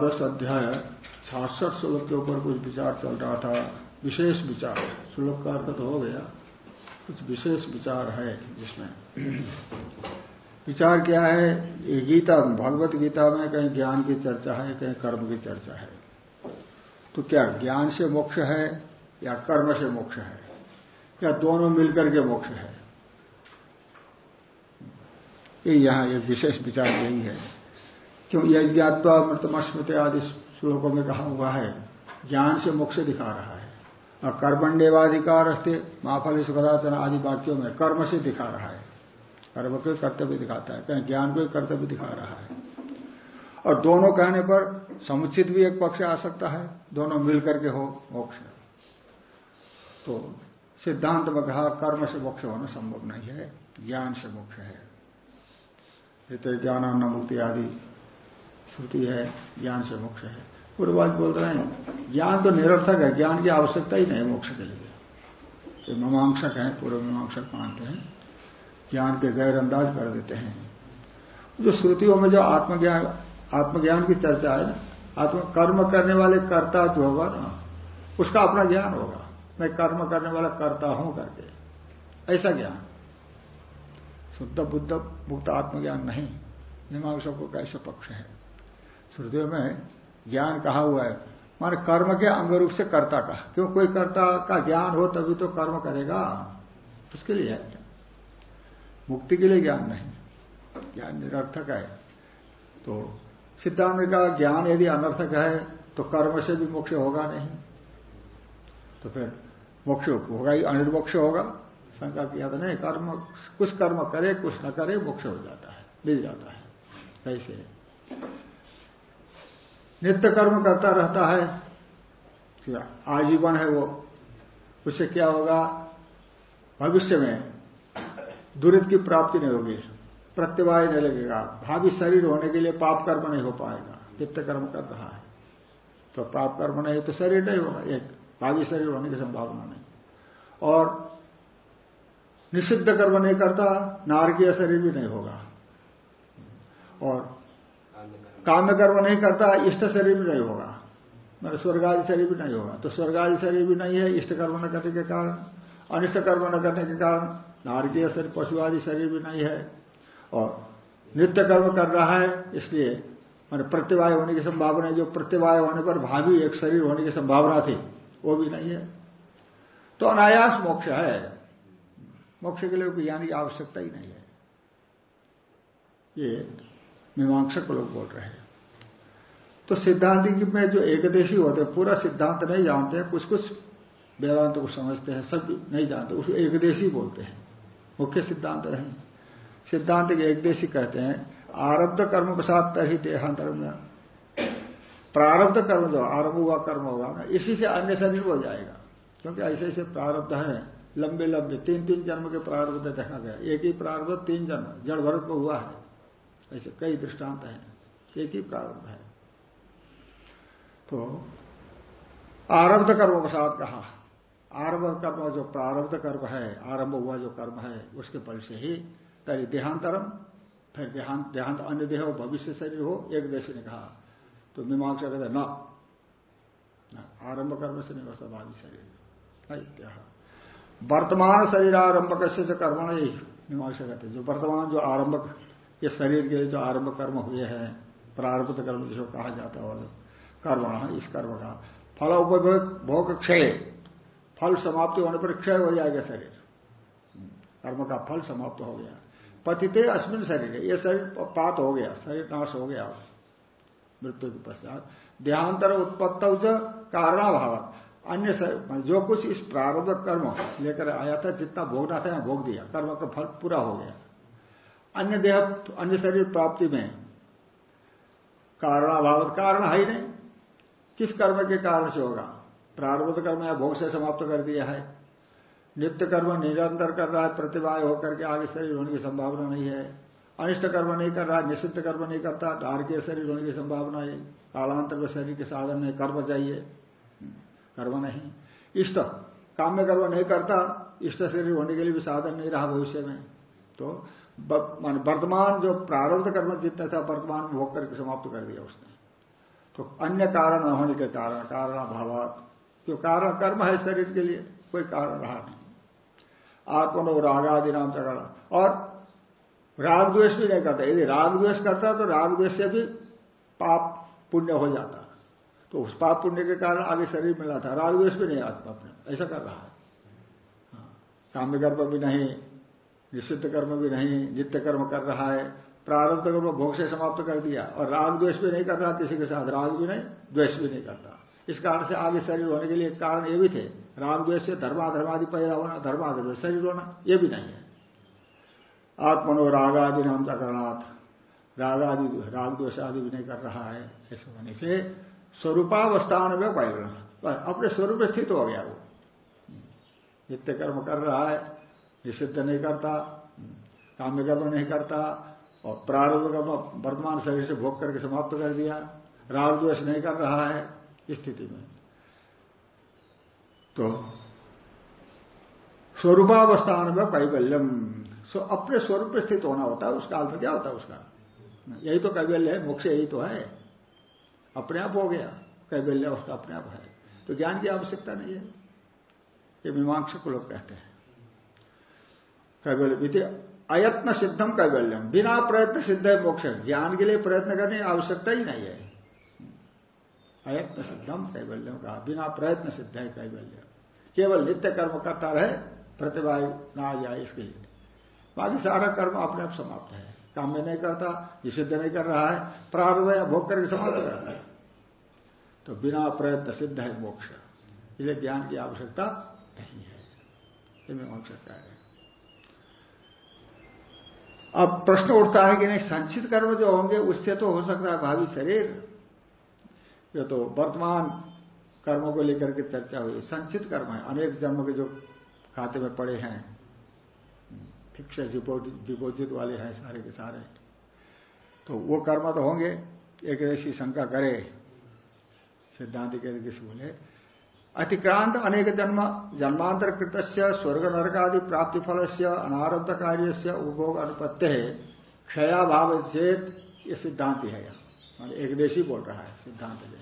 अष्टादश अध्याय, छाछठ श्लोक के ऊपर कुछ विचार चल रहा था, विशेष विचार। श्लोक का अर्थ तो हो गया। कुछ विशेष विचार है जिसमें। विचार क्या है? ये गीता भगवत गीता में कहीं ज्ञान की चर्चा है, कहीं कर्म की चर्चा है। तो क्या ज्ञान से मोक्ष है, या कर्म से मोक्ष है? या दोनों मिलकर के मोक्ष है? ये यहाँ एक विशेष विचार यही है। क्यों यज्ञात्वा मृतमस्मृत आदि श्लोकों में कहा हुआ है। ज्ञान से मोक्ष दिखा रहा है। और कर्मण्यवाधिकार माफल सुखदाचन आदि वाक्यों में कर्म से दिखा रहा है। कर्म को कर्तव्य दिखाता है। कहीं ज्ञान को कर्तव्य दिखा रहा है। और दोनों कहने पर समुचित भी एक पक्ष आ सकता है। दोनों मिलकर के हो, मोक्ष। तो सिद्धांत में कहा, कर्म से मोक्ष होना संभव नहीं है, ज्ञान से मोक्ष है। ये तो ज्ञानान्न मुक्ति आदि। श्रुति है, ज्ञान से मोक्ष है। पूर्ववाद बोल रहे हैं? ज्ञान तो निरर्थक है, ज्ञान की आवश्यकता ही नहीं मोक्ष के लिए। ये मीमांसक है, पूर्व मीमांसक मानते हैं, ज्ञान के गैर अंदाज कर देते हैं। जो श्रुतियों में जो आत्मज्ञान आत्मज्ञान की चर्चा है ना, आत्म, कर्म करने वाले कर्ता जो होगा ना, उसका अपना ज्ञान होगा। मैं कर्म करने वाला करता हूँ करके। ऐसा ज्ञान। शुद्ध बुद्ध, मुक्त आत्मज्ञान नहीं। मीमांसकों का ऐसा पक्ष है। श्रुतियों में ज्ञान कहा हुआ है। मान कर्म के अंग रूप से कर्ता का। क्यों कोई कर्ता का ज्ञान हो तभी तो कर्म करेगा? उसके लिए है। मुक्ति के लिए ज्ञान नहीं। ज्ञान निरर्थक है। तो सिद्धांत का ज्ञान यदि अनर्थक है तो कर्म से भी मोक्ष होगा नहीं। तो फिर मोक्ष होगा ही, अनिर्मोक्ष होगा। शंका किया था नहीं, कर्म, कुछ कर्म करे, कुछ न करे, मोक्ष हो जाता है, मिल जाता है। कैसे नित्य कर्म करता रहता है। आजीवन है वो। उससे क्या होगा? भविष्य में दुरित की प्राप्ति नहीं होगी। प्रत्यवाय नहीं लगेगा। भावी शरीर होने के लिए पाप कर्म नहीं हो पाएगा। नित्य कर्म कर रहा है। तो पाप कर्म नहीं तो शरीर नहीं होगा। एक भावी शरीर होने की संभावना नहीं। और निषिद्ध कर्म नहीं करता, नारकीय शरीर भी नहीं होगा। और काम्य कर्म नहीं करता, इष्ट शरीर भी नहीं होगा। मेरा स्वर्ग आदि शरीर भी नहीं होगा। तो स्वर्ग आदि शरीर भी नहीं है, इष्ट कर्म न करने के कारण, अनिष्ट कर्म न करने के कारण, नारकीय शरीर पशु आदि शरीर भी नहीं है। और नित्य कर्म कर रहा है, इसलिए मैंने प्रत्यवाय होने की संभावना जो प्रत्यवाय होने पर भावी एक शरीर होने की संभावना थी, वो भी नहीं है। तो अनायास मोक्ष है। मोक्ष के लिए ज्ञान की आवश्यकता ही नहीं है। ये मीमांसक लोग बोल रहे हैं। तो सिद्धांत में जो एकदेशी होते हैं, पूरा सिद्धांत नहीं जानते हैं कुछ कुछ वेदांत को समझते हैं, सब नहीं जानते उसको एकदेशी बोलते हैं। मुख्य सिद्धांत नहीं सिद्धांत के एकदेशी कहते हैं, आरब्ध कर्म के साथ तरी देहांतर में प्रारब्ध कर्म जो आरंभ हुआ, कर्म होगा ना, इसी से अन्य शरीर हो जाएगा। क्योंकि ऐसे ऐसे प्रारब्ध है, लंबे लंबे तीन तीन जन्म के प्रारब्ध देखा गया। एक ही प्रारब्ध, तीन जन्म, जड़ भरत को हुआ है। ऐसे कई दृष्टांत हैं, एक ही प्रारंभ है। तो आरब्ध कर्म के साथ कहा। आरंभ कर्म जो प्रारब्ध कर्म है आरंभ हुआ जो कर्म है, उसके फल से ही तरी देहांतरम, फिर देहांत देहांत अन्य देह हो भविष्य शरीर हो, एक देश ने कहा। तो मीमांसा कहते न आरंभ कर्म से नहीं बसता भावी शरीर। वर्तमान शरीर आरंभक से कर्म यही मीमांसा कहते जो वर्तमान, जो आरंभक ये शरीर के जो आरंभ कर्म हुए हैं, प्रारब्ध कर्म जिसको कहा जाता है कर्म इस कर्म का फल उपभोग भोग क्षय फल समाप्ति होने पर क्षय हो जाएगा शरीर। कर्म का फल समाप्त हो गया। पतिते अस्मिन शरीर, ये शरीर पात हो गया, शरीर नाश हो गया। मृत्यु के पश्चात देहांतर उत्पत्त कारणाभाव अन्य जो कुछ इस प्रारब्ध कर्म लेकर आया था, जितना भोगना था भोग दिया। कर्म का फल पूरा हो गया। अन्य देह, अन्य शरीर प्राप्ति में कारणाभाव, कारण है ही नहीं। किस कर्म के कारण से होगा? प्रारब्ध कर्म या भोग से समाप्त कर दिया है। नित्य कर्म निरंतर कर रहा है प्रतिभा होकर के आगे शरीर होने की संभावना नहीं है। अनिष्ट कर्म नहीं कर रहा, निषिद्ध कर्म नहीं करता धार के शरीर होने की संभावना है। कालांतर में शरीर के साधन में कर्म चाहिए। कर्म नहीं। इष्ट, काम्य कर्म नहीं करता, इष्ट शरीर होने के लिए भी साधन नहीं रहा भविष्य में। तो मान, वर्तमान जो प्रारब्ध कर्म जितना था, वर्तमान में भोग करके समाप्त कर दिया उसने। तो अन्य कारण न होने के कारण कारण अभाव जो कारण कर्म है शरीर के लिए कोई कारण रहा नहीं। आत्मनो रागादि नाम चकरण और राग द्वेष भी नहीं करता। यदि राग द्वेष करता तो राग द्वेष से भी पाप पुण्य हो जाता। तो उस पाप पुण्य के कारण आगे शरीर मिला था राग द्वेष भी नहीं आत्मा अपने ऐसा कर रहा है। हाँ, काम्य कर्म भी नहीं निषिद्ध कर्म भी नहीं नित्य कर्म कर रहा है। प्रारब्ध कर्म भोग से समाप्त कर दिया और राग द्वेष भी नहीं कर रहा किसी के साथ, राग भी नहीं, द्वेष भी नहीं करता। इस कारण से आगे शरीर होने के लिए कारण ये भी थे, राग द्वेष से धर्माधर्मादि पैदा होना, धर्माधर्म शरीर होना, ये भी नहीं है। आत्मनो रागादि नाम चकरणाथ राग आदि राग द्वेष आदि भी नहीं कर रहा है, ऐसे होने से स्वरूपावस्थान में पैगण अपने स्वरूप स्थित हो गया वो। नित्य कर्म कर रहा है, निषिद्ध नहीं करता, काम्य कर्म नहीं करता और प्रारंभ कर्म वर्तमान शरीर से भोग करके समाप्त कर दिया। राग द्वेष नहीं कर रहा है स्थिति में। तो स्वरूपावस्थान में कैबल्यम सो अपने स्वरूप में स्थित होना होता है उस काल में क्या होता है उसका? यही तो कैबल्य है, मोक्ष यही तो है। अपने आप हो गया कैबल्य उसका अपने आप है। तो ज्ञान की आवश्यकता नहीं है। ये मीमांस को लोग कहते हैं। कैबल्य अयत्न सिद्धम कैबल्यम बिना प्रयत्न सिद्ध है मोक्ष। ज्ञान के लिए प्रयत्न करने की आवश्यकता ही नहीं है। अयत्न सिद्धम कैबल्यम कहा। बिना प्रयत्न सिद्ध है कैबल्य केवल नित्य कर्म करता रहे प्रतिभा ना जाए इसके लिए। बाकी सारा कर्म अपने आप समाप्त है। काम में नहीं करता निषिद्ध नहीं कर रहा है। प्रारंभ या भोग करके समाप्त कर रहा है। तो बिना प्रयत्न सिद्ध है मोक्ष। इसलिए ज्ञान की आवश्यकता नहीं है। ये मैं है। अब प्रश्न उठता है कि नहीं, संचित कर्म जो होंगे, उससे तो हो सकता है भावी शरीर। ये तो वर्तमान कर्मों को लेकर के चर्चा हुई। संचित कर्म है। अनेक जन्म के जो खाते में पड़े हैं फिक्स डिपोजिट वाले हैं सारे के सारे। तो वो कर्म तो होंगे। एक ऐसी शंका करे, सिद्धांत के बोले अतिक्रांत अनेक जन्म जन्मांतर कृत स्वर्ग नरक आदि प्राप्ति फल से अनारब्ध कार्य से उपभोग अनुपत्य क्षया भाव चेत ये सिद्धांत है यहाँ। एक देशी बोल रहा है, सिद्धांत में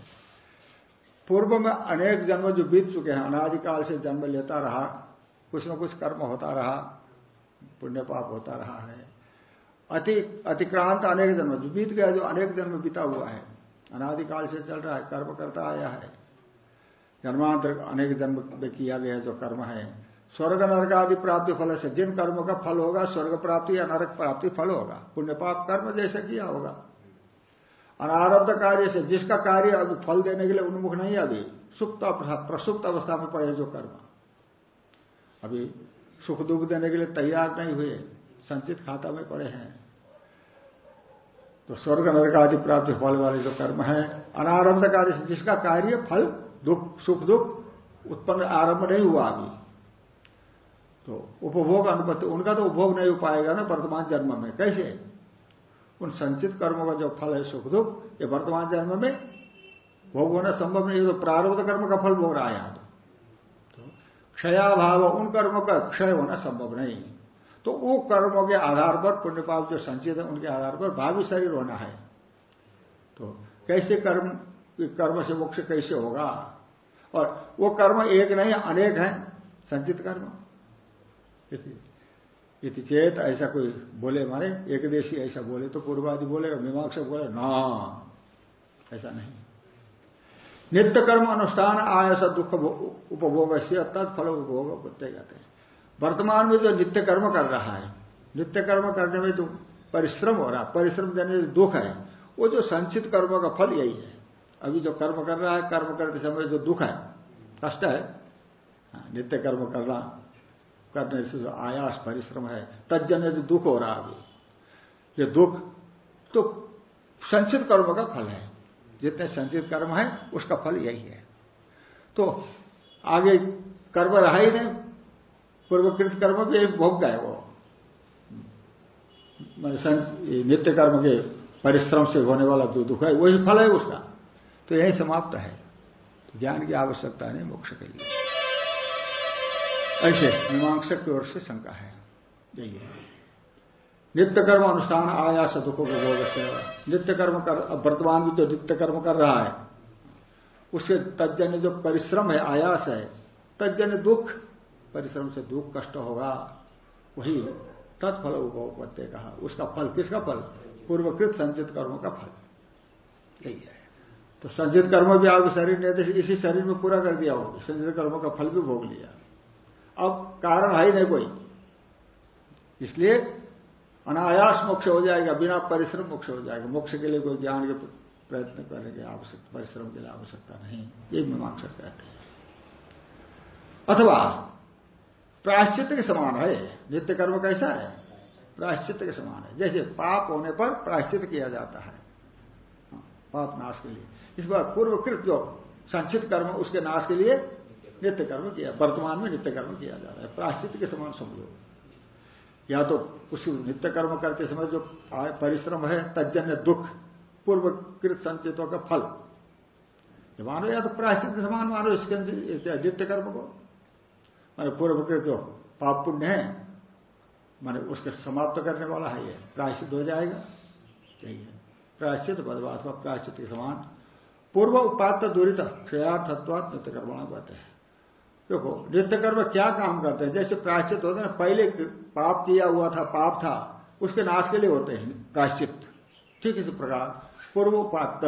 पूर्व में अनेक जन्म जो बीत चुके हैं, अनादिकाल से जन्म लेता रहा, कुछ न कुछ कर्म होता रहा पुण्य पाप होता रहा है। अति, अतिक्रांत अनेक जन्म जो बीत गया, जो अनेक जन्म बीता हुआ है, अनादिकाल से चल रहा है, कर्म करता आया है जन्मांतर अनेक जन्म में किया गया जो कर्म है। स्वर्ग नरक आदि प्राप्ति फल से जिन कर्मों का फल होगा, स्वर्ग प्राप्ति या नरक प्राप्ति फल होगा। पुण्य पाप कर्म जैसे किया होगा। अनारब्ध कार्य से जिसका कार्य अभी फल देने के लिए उन्मुख नहीं अभी, सुप्त प्रसुप्त अवस्था में पड़े जो कर्म। अभी सुख दुख देने के लिए तैयार नहीं हुए, संचित खाता में पड़े हैं। तो स्वर्ग नरक आदि प्राप्ति फल वाले जो कर्म है, अनारब्ध कार्य से जिसका कार्य फल दुख, सुख, दुख उत्पन्न आरंभ नहीं हुआ अभी। तो उपभोग अनुपत्ति, उनका तो उपभोग नहीं हो पाएगा ना वर्तमान जन्म में। कैसे? उन संचित कर्मों का जो फल है, सुख, दुख, ये वर्तमान जन्म में भोग होना संभव नहीं तो प्रारब्ध कर्म का फल भोग रहा है यहाँ तो। क्षयाभाव, उन कर्मों का क्षय होना संभव नहीं। तो वो कर्मों के आधार पर पुण्य पाप जो संचित है, उनके आधार पर भावी शरीर होना है। तो कैसे कर्म कर्म से मोक्ष कैसे होगा? और वो कर्म एक नहीं, अनेक है, संचित कर्म। इति चेत, ऐसा कोई बोले मारे, एक देशी ऐसा बोले तो पूर्वादि बोलेगा मीमांसा बोले, ना, ऐसा नहीं। नित्य कर्म अनुष्ठान, आयस, दुख उपभोग से तत्फल उपभोग बोलते जाते हैं। वर्तमान में जो नित्य कर्म कर रहा है, नित्य कर्म करने में जो परिश्रम हो रहा है परिश्रम देने में दुख है, वो जो संचित कर्म का फल यही है। अभी जो कर्म कर रहा है कर्म करते समय जो दुख है कष्ट है हाँ, नित्य कर्म करना करने से जो आयास परिश्रम है तजन्य जो दुख हो रहा अभी। ये दुख तो संचित कर्म का फल है। जितने संचित कर्म है उसका फल यही है। तो आगे कर्म रहा ही नहीं पूर्वकृत कर्म भी भोग गए वो। नित्य कर्म के परिश्रम से होने वाला जो दुख है वही फल है उसका। तो यही समाप्त है। तो ज्ञान की आवश्यकता नहीं, मोक्ष के लिए। ऐसे मीमांसक की ओर से शंका है। यही है नित्य कर्म अनुष्ठान आयास दुखों के भोग से। नित्य कर्म कर वर्तमान भी तो नित्य कर्म कर रहा है, उससे तजन्य जो परिश्रम है, आयास है तजन्य दुख, परिश्रम से दुख कष्ट होगा। वही तत्फल उपते कहा। उसका फल किसका फल? पूर्वकृत संचित कर्मों का फल। यही है। तो संचित कर्म भी आपके शरीर ने इसी शरीर में पूरा कर दिया होगा। संचित कर्मों का फल भी भोग लिया। अब कारण है ही नहीं कोई। इसलिए अनायास मोक्ष हो जाएगा बिना परिश्रम मोक्ष हो जाएगा। मोक्ष के लिए कोई ज्ञान के प्रयत्न करने की आवश्यकता परिश्रम के लिए आवश्यकता नहीं। ये मीमांसा कहते हैं। अथवा प्रायश्चित के समान है। नित्य कर्म कैसा है? प्रायश्चित के समान है। जैसे पाप होने पर प्रायश्चित किया जाता हाँ, पाप नाश के लिए। इस बार पूर्वकृत जो संचित कर्म, उसके नाश के लिए नित्य कर्म किया, वर्तमान में नित्य कर्म किया जा रहा है। प्राश्चित के समान समझो। या तो उस नित्य कर्म करते समय जो परिश्रम है तजन्य दुख, पूर्वकृत संचितों का फल। मानो, या तो प्रायश्चित के समान मानो इसके नित्य कर्म को। माने पूर्वकृत जो पाप पुण्य है, माने उसके समाप्त करने वाला है, ये प्रायश्चित हो जाएगा। यही है। प्रायश्चित अथवा प्रायश्चित के समान। पूर्व उपात्त दूरित क्षयार्थत्वात नित्य कर्मणा कहते हैं। देखो नित्य कर्म क्या काम करते हैं? जैसे प्रायश्चित होते हैं, पहले पाप किया हुआ था, पाप था, उसके नाश के लिए होते हैं प्रायश्चित। ठीक इस प्रकार, पूर्व पात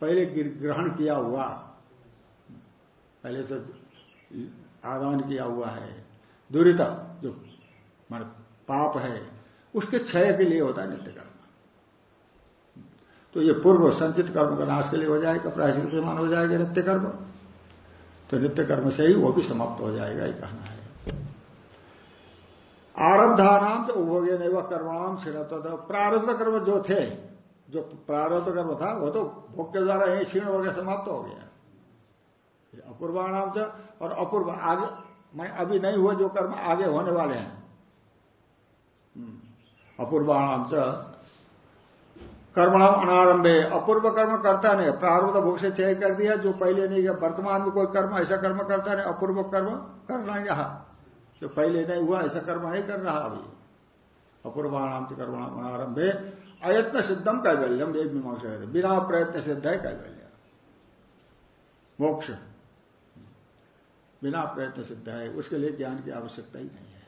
पहले ग्रहण किया हुआ, पहले से आगान किया हुआ है, दुरीता, जो मान पाप है, उसके क्षय के लिए होता है नित्य कर्म तो ये पूर्व संचित कर्म का नाश के लिए हो जाएगा प्रायश्चित मान हो जाएगा नित्य कर्म। तो नित्य कर्म से ही वो भी समाप्त हो जाएगा, ये कहना है। आरब्धानाम तो उपभोगे नहीं वह कर्माम क्षीणत्व था प्रारब्ध कर्म जो थे, जो प्रारब्ध कर्म था, वो तो भोग के द्वारा यही क्षीण हो गया समाप्त हो गया। अपूर्वाणाम और अपूर्व आगे, मैं अभी नहीं हुआ जो कर्म आगे होने वाले हैं। हम्म। अपूर्वाणाम कर्मणाम अनारंभे। अपूर्व कर्म करता नहीं, प्रारूप भोग से चय कर दिया, जो पहले नहीं किया। वर्तमान में कोई कर्म, ऐसा कर्म करता नहीं, अपूर्व कर्म करना यहा। जो पहले नहीं हुआ, ऐसा कर्म नहीं कर रहा अभी। अपूर्वाणाम से कर्मणाम अनारंभे। अयत्न सिद्धम कैवल्यम एक मीमांसा बिना प्रयत्न सिद्ध है कैवल्य। मोक्ष। बिना प्रयत्न सिद्ध है, उसके लिए ज्ञान की आवश्यकता ही नहीं है।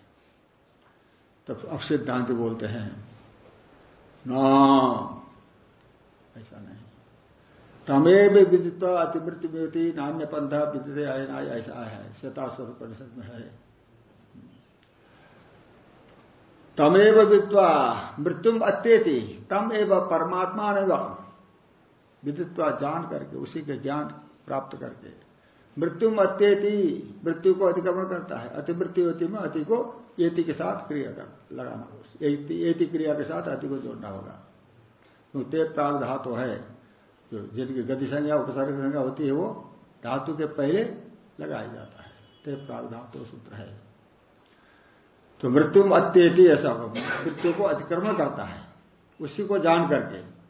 तब अब सिद्धांत बोलते हैं न ऐसा नहीं। तमेव विदित्व अतिवृत्ति में नान्य पंथा विदित आयना ऐसा है शतास्वर परिषद में है। तमेव विद्वा मृत्युम अत्येति, तम एवं परमात्मा ने विदित्वा जान करके, उसी के ज्ञान प्राप्त करके। मृत्युम अत्येति, मृत्यु को अतिक्रमण करता है अतिमृत्यु अति में अति को एति के साथ क्रिया कर, लगाना एति क्रिया के साथ अति को जोड़ना होगा। तो ते प्राण धातु है। जो जिनकी गति संज्ञा, उपसर्ग संज्ञा होती है वो धातु के पहले लगाया जाता है। ते प्राण धातु सूत्र है। तो मृत्यु अत्येति ऐसा मृत्यु को अतिक्रमण करता है। उसी को जान करके।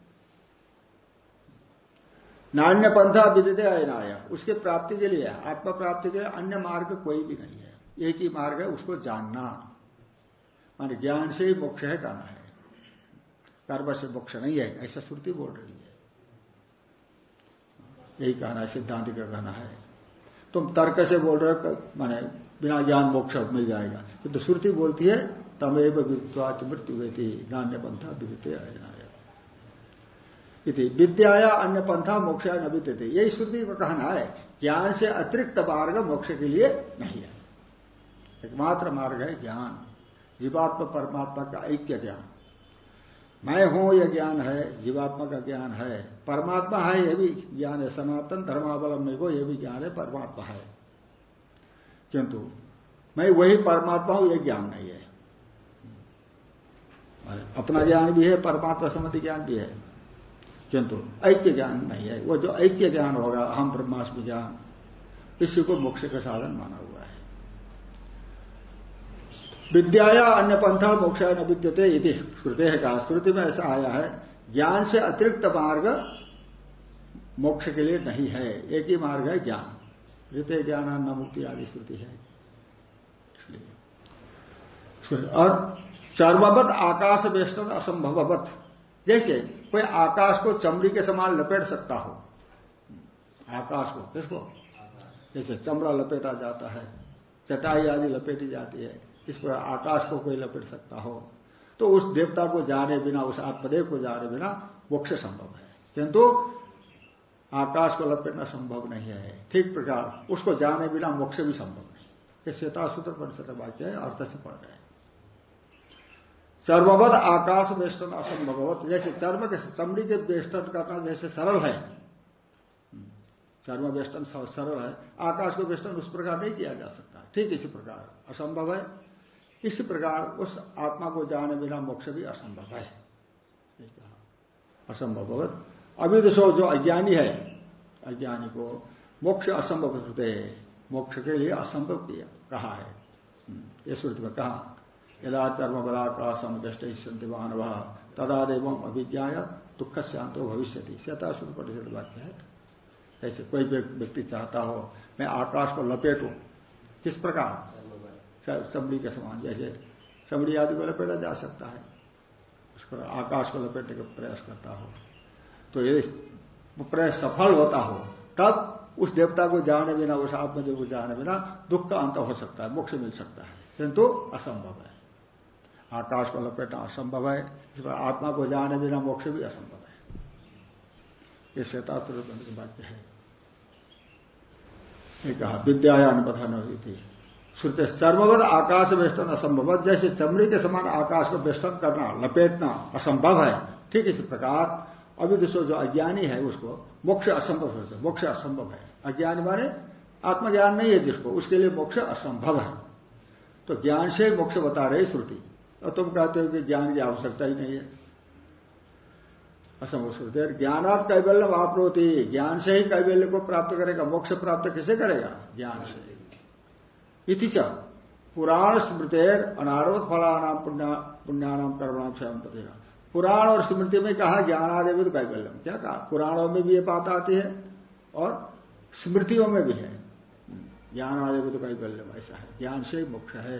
नान्य पंथा विदिते आया उसके प्राप्ति के लिए, आत्मा प्राप्ति के लिए अन्य मार्ग कोई भी नहीं है। एक ही मार्ग है उसको जानना। मान ज्ञान से ही मोक्ष है कहना है। कर्म से मोक्ष नहीं है, ऐसा श्रुति बोल रही है। यही कहना है सिद्धांत का कहना है। तुम तर्क से बोल रहे हो माने बिना ज्ञान मोक्ष मिल जाएगा। तो श्रुति बोलती है, तमेव विद्वाच मृत्यु गई नान्य पंथा विदिते आयना विद्याया अन्य पंथा मोक्ष न विद्यते। यही श्रुति का कहना है, ज्ञान से अतिरिक्त मार्ग मोक्ष के लिए नहीं है। एकमात्र मार्ग है ज्ञान। जीवात्मा परमात्मा का ऐक्य ज्ञान। मैं हूँ यह ज्ञान है, जीवात्मा का ज्ञान है। परमात्मा है, यह भी ज्ञान है। सनातन धर्मावलंबी को यह भी ज्ञान है, परमात्मा है। किंतु मैं वही परमात्मा हूँ, यह ज्ञान नहीं है। अपना ज्ञान भी है, परमात्मा संबंधी ज्ञान भी है। किंतु ऐक्य ज्ञान नहीं है। वो जो ऐक्य ज्ञान होगा हम ब्रह्मास्म ज्ञान इसी को मोक्ष का साधन माना हुआ है। विद्याया अन्य पंथा मोक्ष न विद्यते श्रुते है कहा श्रुति में ऐसा आया है। ज्ञान से अतिरिक्त मार्ग मोक्ष के लिए नहीं है। एक ही मार्ग है ज्ञान। ऋत ज्ञान न मुक्ति आदि श्रुति है। और चर्मवत आकाश वेष्टन असंभवत जैसे कोई आकाश को चमड़ी के समान लपेट सकता हो। आकाश को किसको जैसे चमड़ा लपेटा जाता है, चटाई आदि लपेटी जाती है। इस पर आकाश को कोई लपेट सकता हो। तो उस देवता को जाने बिना, उस आत्मदेव को जाने बिना मोक्ष संभव है। किंतु आकाश को लपेटना संभव नहीं है। ठीक प्रकार, उसको जाने बिना मोक्ष भी संभव नहीं। ये श्वेतासूत्र परिषद वाक्य है अर्थ से पढ़ रहे चर्मवत आकाश वेष्टन असंभवत जैसे चर्म के चमड़ी के वेष्टन करना जैसे सरल है। चर्म वेष्टन सरल है। आकाश को वेष्टन उस प्रकार नहीं किया जा सकता। ठीक इसी प्रकार, असंभव है। इसी प्रकार उस आत्मा को जाने बिना मोक्ष भी असंभव है। असंभव अविदुषो जो अज्ञानी है अज्ञानी को मोक्ष असंभव हृदय मोक्ष के लिए असंभव किया कहा है। हम्म, ये श्रुति में कहा यदा चर्म बला का समदृष्ट संति मानव तदा देव अभिज्ञा दुख शांतो भविष्य श्वेता शुरू परिषद वाक्य है। ऐसे कोई व्यक्ति चाहता हो मैं आकाश को लपेटू। किस प्रकार? चमड़ी के समान, जैसे चमड़ी आदि को लपेटा जा सकता है। उसको आकाश को लपेटने का प्रयास करता हो। तो ये प्रयास सफल होता हो, तब उस देवता को जाने बिना, उस आत्मदेव को जाने बिना दुख का अंत हो सकता है, मोक्ष मिल सकता है। किंतु असंभव है। आकाश को लपेटना असंभव है इस पर आत्मा को जाने बिना मोक्ष भी असंभव है। ये श्वेतास्त्र वाक्य है। कहा, विद्यायान पथन हुई थी। श्रुति चर्मवत आकाश वेष्टन असंभव। जैसे चमड़ी के समान आकाश को वेष्टन करना, लपेटना असंभव है। ठीक इसी प्रकार, अभी दूसरो जो अज्ञानी है उसको, मोक्ष असंभव है मोक्ष असंभव है। अज्ञानी माने आत्मज्ञान नहीं है जिसको, उसके लिए मोक्ष असंभव है। तो ज्ञान से मोक्ष बता रहे श्रुति। और तुम कहते हो कि ज्ञान की आवश्यकता ही नहीं है। असंभव श्रुति कैबल्यम आप रोती ज्ञान से ही कैबल्य को प्राप्त करेगा, मोक्ष प्राप्त किसे करेगा? ज्ञान से। इति च। पुराण स्मृतेर अनारवत फलानाम पुण्यानाम कर्मणाम स्वयं पतेगा पुराण और स्मृति में कहा ज्ञान आदि भी तो कैबल्यम क्या कहा? पुराणों में भी ये बात आती है और स्मृतियों में भी है। ज्ञान आदि भी तो कैबल्यम ऐसा है। ज्ञान से मोक्ष है।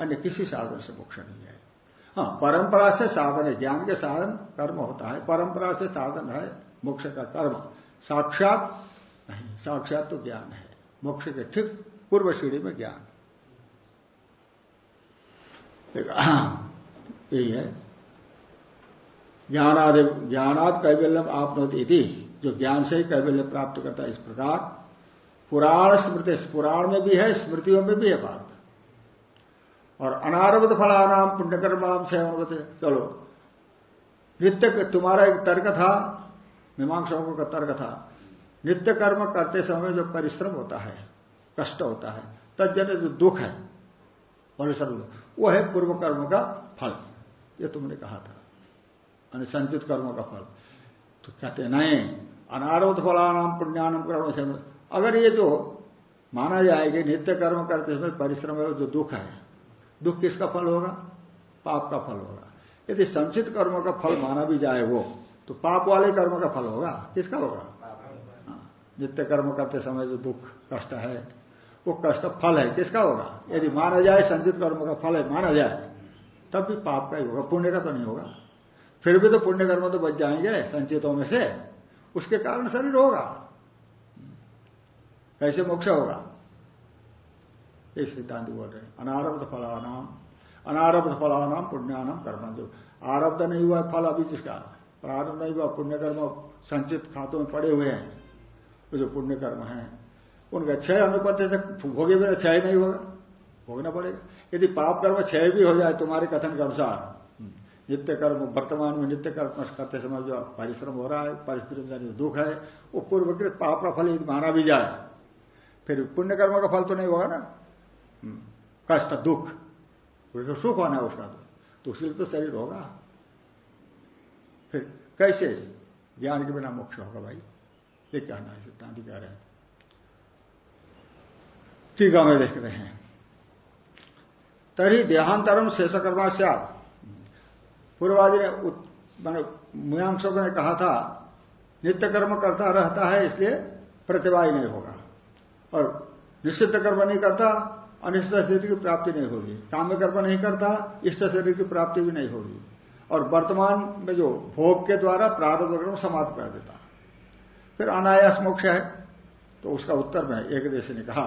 अन्य किसी साधन से मोक्ष नहीं है। हाँ परंपरा से साधन है। ज्ञान के साधन कर्म होता है। परंपरा से साधन है मोक्ष का कर्म। साक्षात नहीं, साक्षात तो ज्ञान है। मोक्ष के ठीक पूर्व सीढ़ी में ज्ञान यही है। ज्ञानादि ज्ञानाद कैबल्यम आपनोती थी जो ज्ञान से ही कैबल्य प्राप्त करता है इस प्रकार। पुराण स्मृति, पुराण में भी है, स्मृतियों में भी है बात। और अनारब्ध फलानाम पुण्यकर्माम से चलो, नित्य तुम्हारा एक तर्क था मीमांसाओं का तर्क था। नित्य कर्म करते समय जो परिश्रम होता है कष्ट होता है। तजन जो दुख है। परिश्रम वो है पूर्व कर्म का फल। ये तुमने कहा था। संचित कर्मों का फल। तो कहते नहीं अनारोध फलानाम पुण्यानम कर्म से अगर ये जो माना जाएगा नित्य कर्म करते समय परिश्रम है जो दुख है दुख किसका फल होगा? पाप का फल होगा। यदि संचित कर्मों का फल माना भी जाए वो तो पाप वाले कर्म का फल होगा। किसका होगा। हाँ, नित्य कर्म करते समय जो दुख कष्ट है वो कष्ट फल है, किसका होगा? यदि माना जाए संचित कर्म का फल है, माना जाए, तब भी पाप का ही होगा, पुण्य का तो नहीं होगा। फिर भी तो पुण्य कर्म तो बच जाएँगे संचितों में से, उसके कारण शरीर होगा। कैसे मोक्ष होगा? ये सिद्धांत बोल रहे अनारब्ध फलानाम अनारब्ध फलानाम पुण्यानाम कर्म जो। आरब्ध नहीं हुआ फल अभी जिसका प्रारंभ नहीं हुआ, पुण्य कर्म संचित खातों में पड़े हुए हैं। तो जो पुण्य कर्म है उनका क्षय अनुपत्ति से भोगे बिना क्षय नहीं होगा, भोगना पड़ेगा। यदि पाप कर्म क्षय भी हो जाए, तुम्हारे कथन के अनुसार, नित्य कर्म, वर्तमान में नित्य कर्म करते समय जो परिश्रम हो रहा है, परिस्थिति में दुख है, वो पूर्वकृत पाप का फल यदि माना भी जाए, फिर पुण्य कर्म का फल तो नहीं होगा ना? हम्म। कष्ट, दुख तो सुख होना है उसका तो उसके लिए तो शरीर होगा। फिर कैसे? ज्ञान के बिना मोक्ष होगा भाई। ये कहना है, सिद्धांत कह रहे हैं। टीका में देख रहे हैं। तरी देहांतरम शेषकर्मा से पूर्वादि ने मैंने मुयांशों ने कहा था नित्य कर्म करता रहता है इसलिए प्रतिभा नहीं होगा। और निश्चित कर्म नहीं करता अनिष्ट स्थिति की प्राप्ति नहीं होगी। काम्य कर्म नहीं करता, इष्ट शरीर की प्राप्ति भी नहीं होगी। और वर्तमान में जो भोग के द्वारा प्रारंभ कर्म समाप्त कर देता। फिर अनायास मोक्ष है तो उसका उत्तर में एक देश ने कहा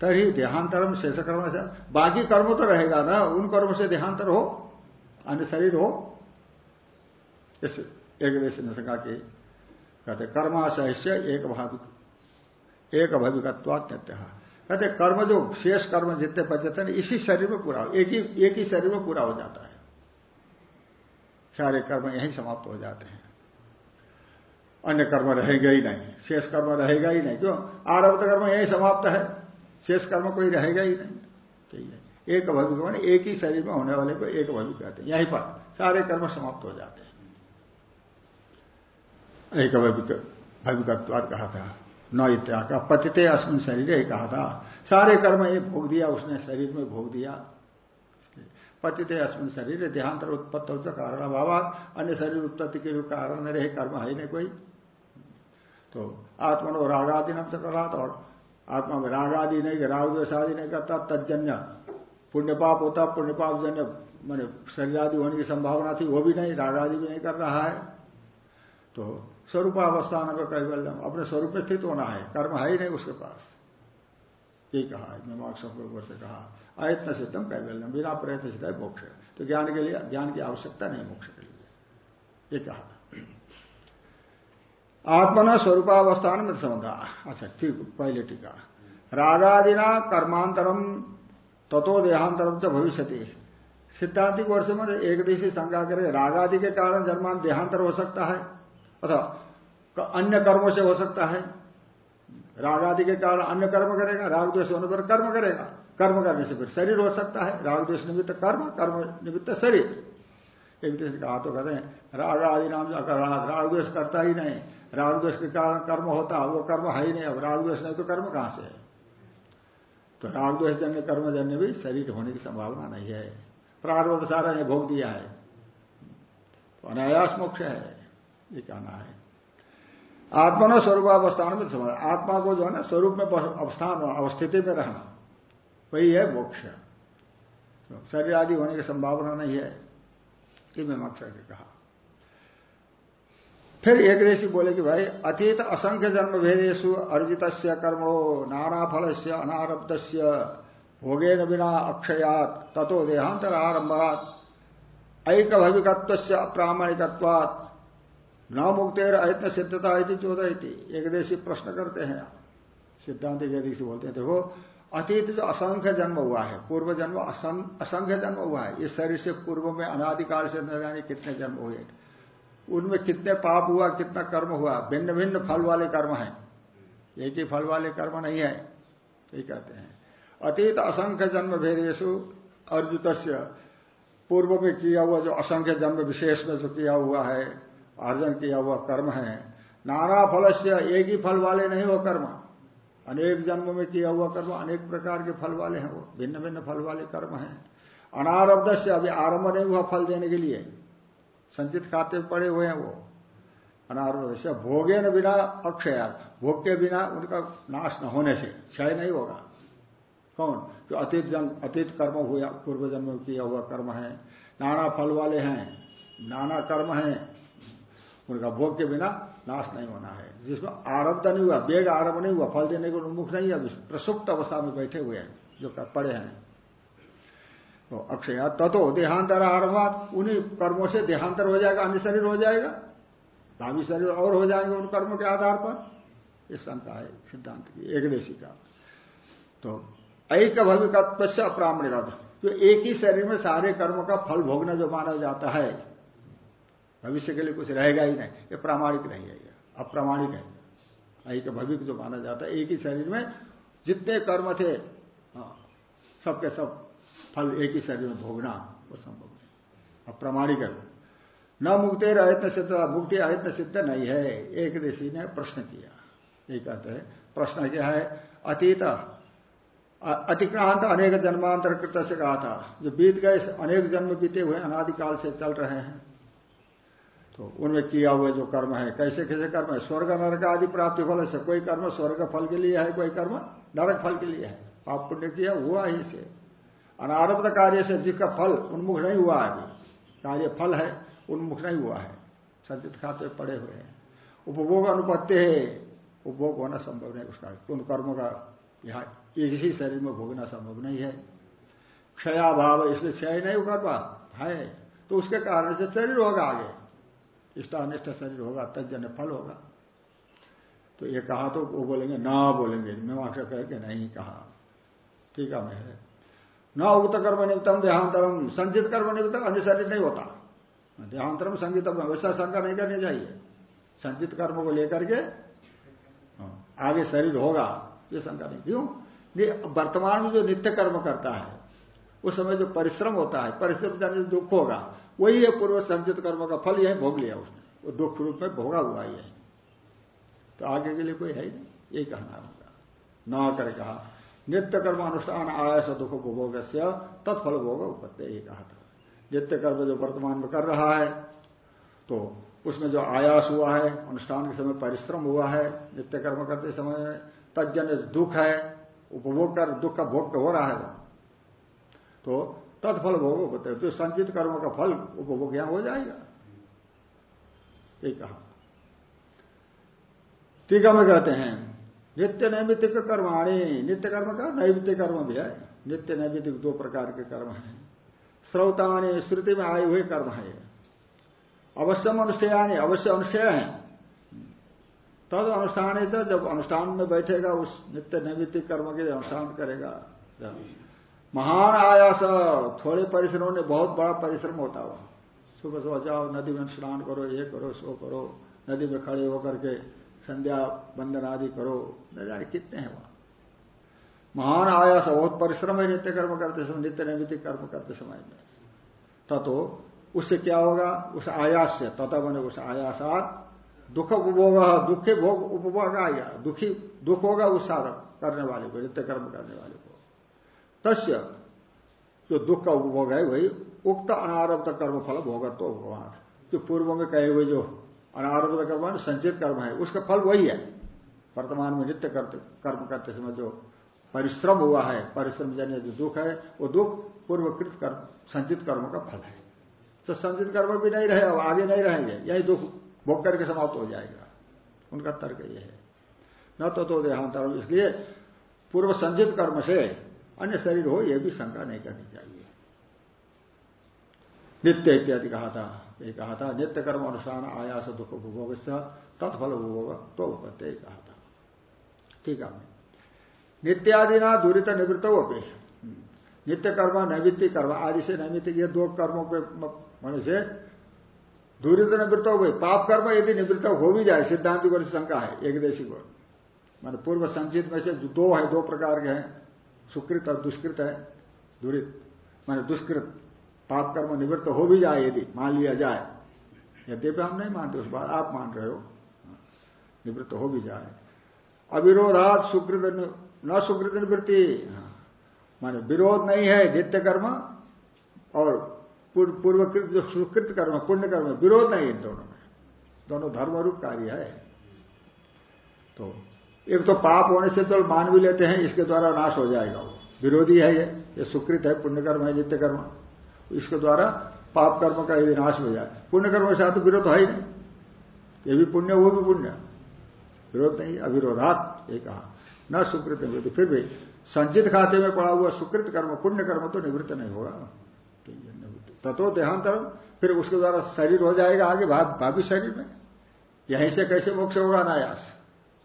तभी देहांतरम शेष कर्म से बाकी कर्म तो रहेगा ना, उन कर्म से देहांतर हो, अन्य शरीर हो। इस एक देश ने कहा कि कहते कर्माशय एक भाविक एक भविकत्वात कहते कर्म जो शेष कर्म जितने बचते हैं, इसी शरीर में पूरा एक ही एक ही शरीर में पूरा हो जाता है। सारे कर्म यही समाप्त हो जाते हैं। अन्य कर्म रहेगा ही नहीं। शेष कर्म रहेगा ही नहीं। क्यों? आरब्ध कर्म यही समाप्त है। शेष कर्म कोई रहेगा ही नहीं। ठीक है। एक भविक मान एक ही शरीर में होने वाले को एक भविक कहते हैं। यहीं पर सारे कर्म समाप्त हो जाते हैं। एक भविकत्वाद कहा था, न इत्या का पतिते अस्मिन शरीर ही कहा था। सारे कर्म ये भोग दिया, उसने शरीर में भोग दिया। पतिते अस्मिन शरीर देहांतर उत्पत्त हो कारण अभाव अन्य शरीर उत्पत्ति के कारण रहे कर्म है नहीं कोई। तो आत्मनो रागादि नाम से और आत्मा में राग आदि नहीं राग द्वेष आदि नहीं करता तजन्य पुण्यपाप होता पुण्यपाप जन्य मैंने शरीर आदि होने की संभावना थी, वो भी नहीं, राग आदि भी नहीं कर रहा है। तो स्वरूप अवस्थान में कैवल्यम, अपने स्वरूप में स्थित होना है, कर्म है ही नहीं उसके पास। ये कहा है मीमांसा ऊपर से कहा आयत्न सिद्धम कैवल्यम, बिना प्रयत्न सिद्ध है मोक्ष। तो ज्ञान के लिए, ज्ञान की आवश्यकता नहीं मोक्ष के लिए। ये कहा आत्मना स्वरूपावस्थान में समझा अच्छा ठीक, पहले टीका रागादिना कर्मांतरम, ततो देहांतरम तो भविष्य सिद्धांतिक वर्ष में एक दिशी शंका करे, रागादि के कारण जन्मान देहांतर हो सकता है, अथवा अन्य कर्मों से हो सकता है। राग आदि के कारण अन्य कर्म करेगा, राग द्वेष होने पर कर्म करेगा। कर्म करने से फिर शरीर हो सकता है। राग द्वेष निमित्त कर्म कर्म निमित्त शरीर। एक दूसरे कहा तो कहते हैं राग आदि नाम अकरणाथ राग द्वेष करता ही नहीं। राग द्वेष के कारण कर्म होता, वो कर्म है ही नहीं। अब राग द्वेष नहीं तो कर्म कहाँ से है? तो राग द्वेष जन्य कर्म जन्य भी शरीर होने की संभावना नहीं है। प्रारब्ध सारा ने भोग दिया है। तो अनायास मोक्ष है, ये कहना है। आत्मा न स्वरूप अवस्थान में समझ आत्मा को जो है ना स्वरूप में अवस्थान, अवस्थिति में रहना, वही है मोक्ष। तो शरीर आदि होने की संभावना नहीं है, ये मैं ने कहा। फिर एक देशी बोले कि भाई, अतीत असंख्य जन्म भेदेशु अर्जित कर्मो नाना फल से अनारब्ध भोगे न बिना अक्षयात तथो देहांतर आरंभात ऐक भविकत्व अप्रामाणिकवात न मुक्तेर अयत्न सिद्धता चौदह एक देशी प्रश्न करते हैं। सिद्धांत से बोलते हैं, देखो, अतीत जो असंख्य जन्म हुआ है, पूर्व जन्म असंख्य जन्म हुआ है, इस शरीर से पूर्व में अनादिकाल से न जाने कितने जन्म हुए उनमें कितने पाप हुआ, कितना कर्म हुआ भिन्न भिन्न फल वाले कर्म हैं। एक ही फल वाले कर्म नहीं है, ये कहते हैं। अतीत असंख्य जन्म भेदेशु अर्जुत पूर्व में किया हुआ जो असंख्य जन्म विशेष में जो किया हुआ है, अर्जन किया हुआ कर्म है, नाना फल से एक ही फल वाले नहीं हो कर्म। अनेक जन्म में किया हुआ कर्म, अनेक प्रकार के फल वाले हैं वो भिन्न भिन्न फल वाले कर्म हैं। अनारब्ध से अभी आरंभ नहीं हुआ फल देने के लिए। संचित खाते पड़े हुए हैं वो। अनारब्ध से भोगे न बिना अक्षय भोग के बिना उनका नाश न होने से, क्षय नहीं होगा। कौन? जो अतीत जन्म, अतीत कर्म हुआ पूर्व जन्म किया हुआ कर्म है, नाना फल वाले हैं, नाना कर्म है, उनका भोग के बिना नाश नहीं होना है। जिसमें आरब्ध नहीं हुआ वेग आरंभ नहीं हुआ, फल देने को उन्मुख नहीं है प्रसुप्त अवस्था में बैठे हुए हैं, जो पड़े हैं। तो अक्षय ततो देहांतर आरंभात उन्हीं कर्मों से देहांतर हो जाएगा अन्य शरीर हो जाएगा। भावी शरीर और हो जाएँगे उन कर्मों के आधार पर। इस शंका है सिद्धांत की एकदेशी का। तो ऐक भविकत्व से अप्रामणिक जो एक ही शरीर में सारे कर्म का फल भोगना जो माना जाता है भविष्य के लिए कुछ रहेगा ही नहीं। ये प्रामाणिक नहीं है अप्रामाणिक है। एक भविक जो माना जाता है एक ही शरीर में जितने कर्म थे हाँ, सबके सब फल एक ही शरीर में भोगना वो संभव नहीं। अप्रामाणिक है न मुक्ति अयत्न सिद्ध, मुक्ति अयत्न सिद्ध नहीं है। एक देशी ने प्रश्न किया। ये कहते हैं, प्रश्न क्या है? अतीत अतिक्रांत अनेक जन्मांतर कृत से कहा था। जो बीत गए अनेक जन्म बीते हुए अनादिकाल से चल रहे हैं। तो उनमें किया हुआ जो कर्म है, कैसे कैसे कर्म है? स्वर्ग नरक आदि प्राप्ति फल से कोई कर्म स्वर्ग फल के लिए है, कोई कर्म नरक फल के लिए है। पाप पुण्य किया, हुआ ही से। अनारब्ध कार्य से जिसका फल उन्मुख नहीं हुआ अभी कार्य फल है, उन्मुख नहीं हुआ है। संचित खाते पड़े हुए हैं। उपभोग अनुपत्ति है, उपभोग होना संभव नहीं उसका। उन कर्मों का यहाँ एक ही शरीर में भोगना संभव नहीं है। क्षयाभाव इसलिए क्षय नहीं होगा है। तो उसके कारण से शरीर होगा आगे। इष्टानिष्ट शरीर होगा तजन फल होगा। तो ये कहा तो वो बोलेंगे, ना बोलेंगे। मैं मीमांसा कह के नहीं कहा। ठीक है मैं न उक्त कर्म निमित्तम देहांतरम संचित कर्म निमित्त अन्य शरीर नहीं होता। देहांतरम संगीतम वैसा शंका नहीं करनी चाहिए। संचित कर्म को लेकर के हाँ, आगे शरीर होगा ये शंका नहीं। क्यों? वर्तमान में जो नित्य कर्म करता है उस समय जो परिश्रम होता है परिश्रम जाने से दुख होगा। वही है पूर्व संचित कर्म का फल यही भोग लिया उसने। वो दुख रूप में भोगा हुआ ही है तो आगे के लिए कोई है ही नहीं यही कहना होगा। न कर कहा नित्य कर्म अनुष्ठान आयास दुख उपभोग से तत्फल भोग उपत्य यही कहा था। नित्य कर्म जो वर्तमान में कर रहा है तो उसमें जो आयास हुआ है, अनुष्ठान के समय परिश्रम हुआ है नित्य कर्म करते समय तजन दुख है, उपभोग कर, दुख का भोग हो रहा है। तो तत्फल भोग होते हैं तो संचित कर्म का फल उपभोग यहाँ हो जाएगा। ये कहा। टीका में कहते हैं नित्य नैमित्तिक कर्माणी। नित्य कर्म का नैमित्य कर्म भी है। नित्य नैमित्तिक दो प्रकार के कर्म है। श्रौतानी श्रुति में आए हुए कर्म है अवश्यम अनुष्ठयानी अवश्य अनुष्ठय है। तद अनुष्ठान है जब अनुष्ठान में बैठेगा, उस नित्य नैमित्तिक कर्म के अनुष्ठान करेगा। महान आयास, थोड़े परिश्रमों ने बहुत बड़ा परिश्रम होता हुआ सुबह सुबह जाओ, नदी में स्नान करो, ये करो, सो करो, नदी में खड़े होकर के संध्या बंदन आदि करो। न जाने कितने हैं वहाँ? महान आयास, बहुत परिश्रम है नित्य कर्म करते समय, नित्य नैमित्तिक कर्म करते समय में। ततो उससे क्या होगा? उस आयास से, तथा बने उस आयासात दुख उपभोग, दुखे भोग उपभोग आ गया दुखी, दुख होगा उस साधक करने वाले को, नित्य कर्म करने वाले को। तस्य जो दुख का उपभोग है वही उक्त अनारब्ध कर्म फल भोगत्व भगवान जो पूर्व में कहे हुए जो अनारब्ध कर्म संचित कर्म है। उसका फल वही है। वर्तमान में नित्य करते, कर्म करते समय जो परिश्रम हुआ है, परिश्रम जन्य जो दुख है, वो दुख पूर्वकृत कर्म, संचित कर्म का फल है। तो संचित कर्म भी नहीं रहे, अब आगे नहीं रहेंगे। यही दुख भोग करके समाप्त हो जाएगा। उनका तर्क ये है। न तो तो देहांतर इसलिए पूर्व संचित कर्म से अन्य शरीर हो यह भी शंका नहीं करनी चाहिए। नित्य इत्यादि कहा था। ये कहा था, नित्य कर्म अनुसार आयास, दुख भोग तत्फल भोग तो प्रत्यय कहा था। ठीक है नित्यादि ना दूरित निवृत्त हो नित्य कर्म नैवित्तिक कर्म, आदि से नैमित्तिक ये दो कर्मों के मन से दूरी तो निवृत्त हो गई। पाप कर्म यदि निवृत्त हो भी जाए, सिद्धांत को शंका है, एक देशी को। मान पूर्व संचित में से दो है, दो प्रकार के हैं, सुकृत और दुष्कृत है, दूरित। माने दुष्कृत। पाप कर्म निवृत्त हो भी जाए यदि, मान लिया जाए। यद्यपि हम नहीं मानते, उस बात आप मान रहे हो। निवृत्त हो भी जाए। अविरोधात सुकृत न सुकृत निवृत्ति। माने विरोध नहीं है नित्य कर्म और पूर्वकृत जो सुकृत कर्म, पुण्य कर्म, विरोध नहीं इन दोनों में। दोनों धर्मरूप कार्य है। तो एक तो पाप होने से तो मान भी लेते हैं, इसके द्वारा नाश हो जाएगा वो। विरोधी है ये ये सुकृत है, पुण्य कर्म है, नित्य कर्म। इसके द्वारा पाप कर्म का यदि नाश हो जाए पुण्य कर्म साथ तो विरोध है ही नहीं। ये भी पुण्य, वो भी पुण्य। विरोध नहीं, अविरोधात, ये कहा। न सुकृत निवृत्ति। फिर भी संचित खाते में पड़ा हुआ सुकृत कर्म पुण्य कर्म तो निवृत्त नहीं होगा। तत्व देहांतर फिर उसके द्वारा शरीर हो जाएगा आगे भावी शरीर में। यहीं से कैसे मोक्ष होगा? अनायास।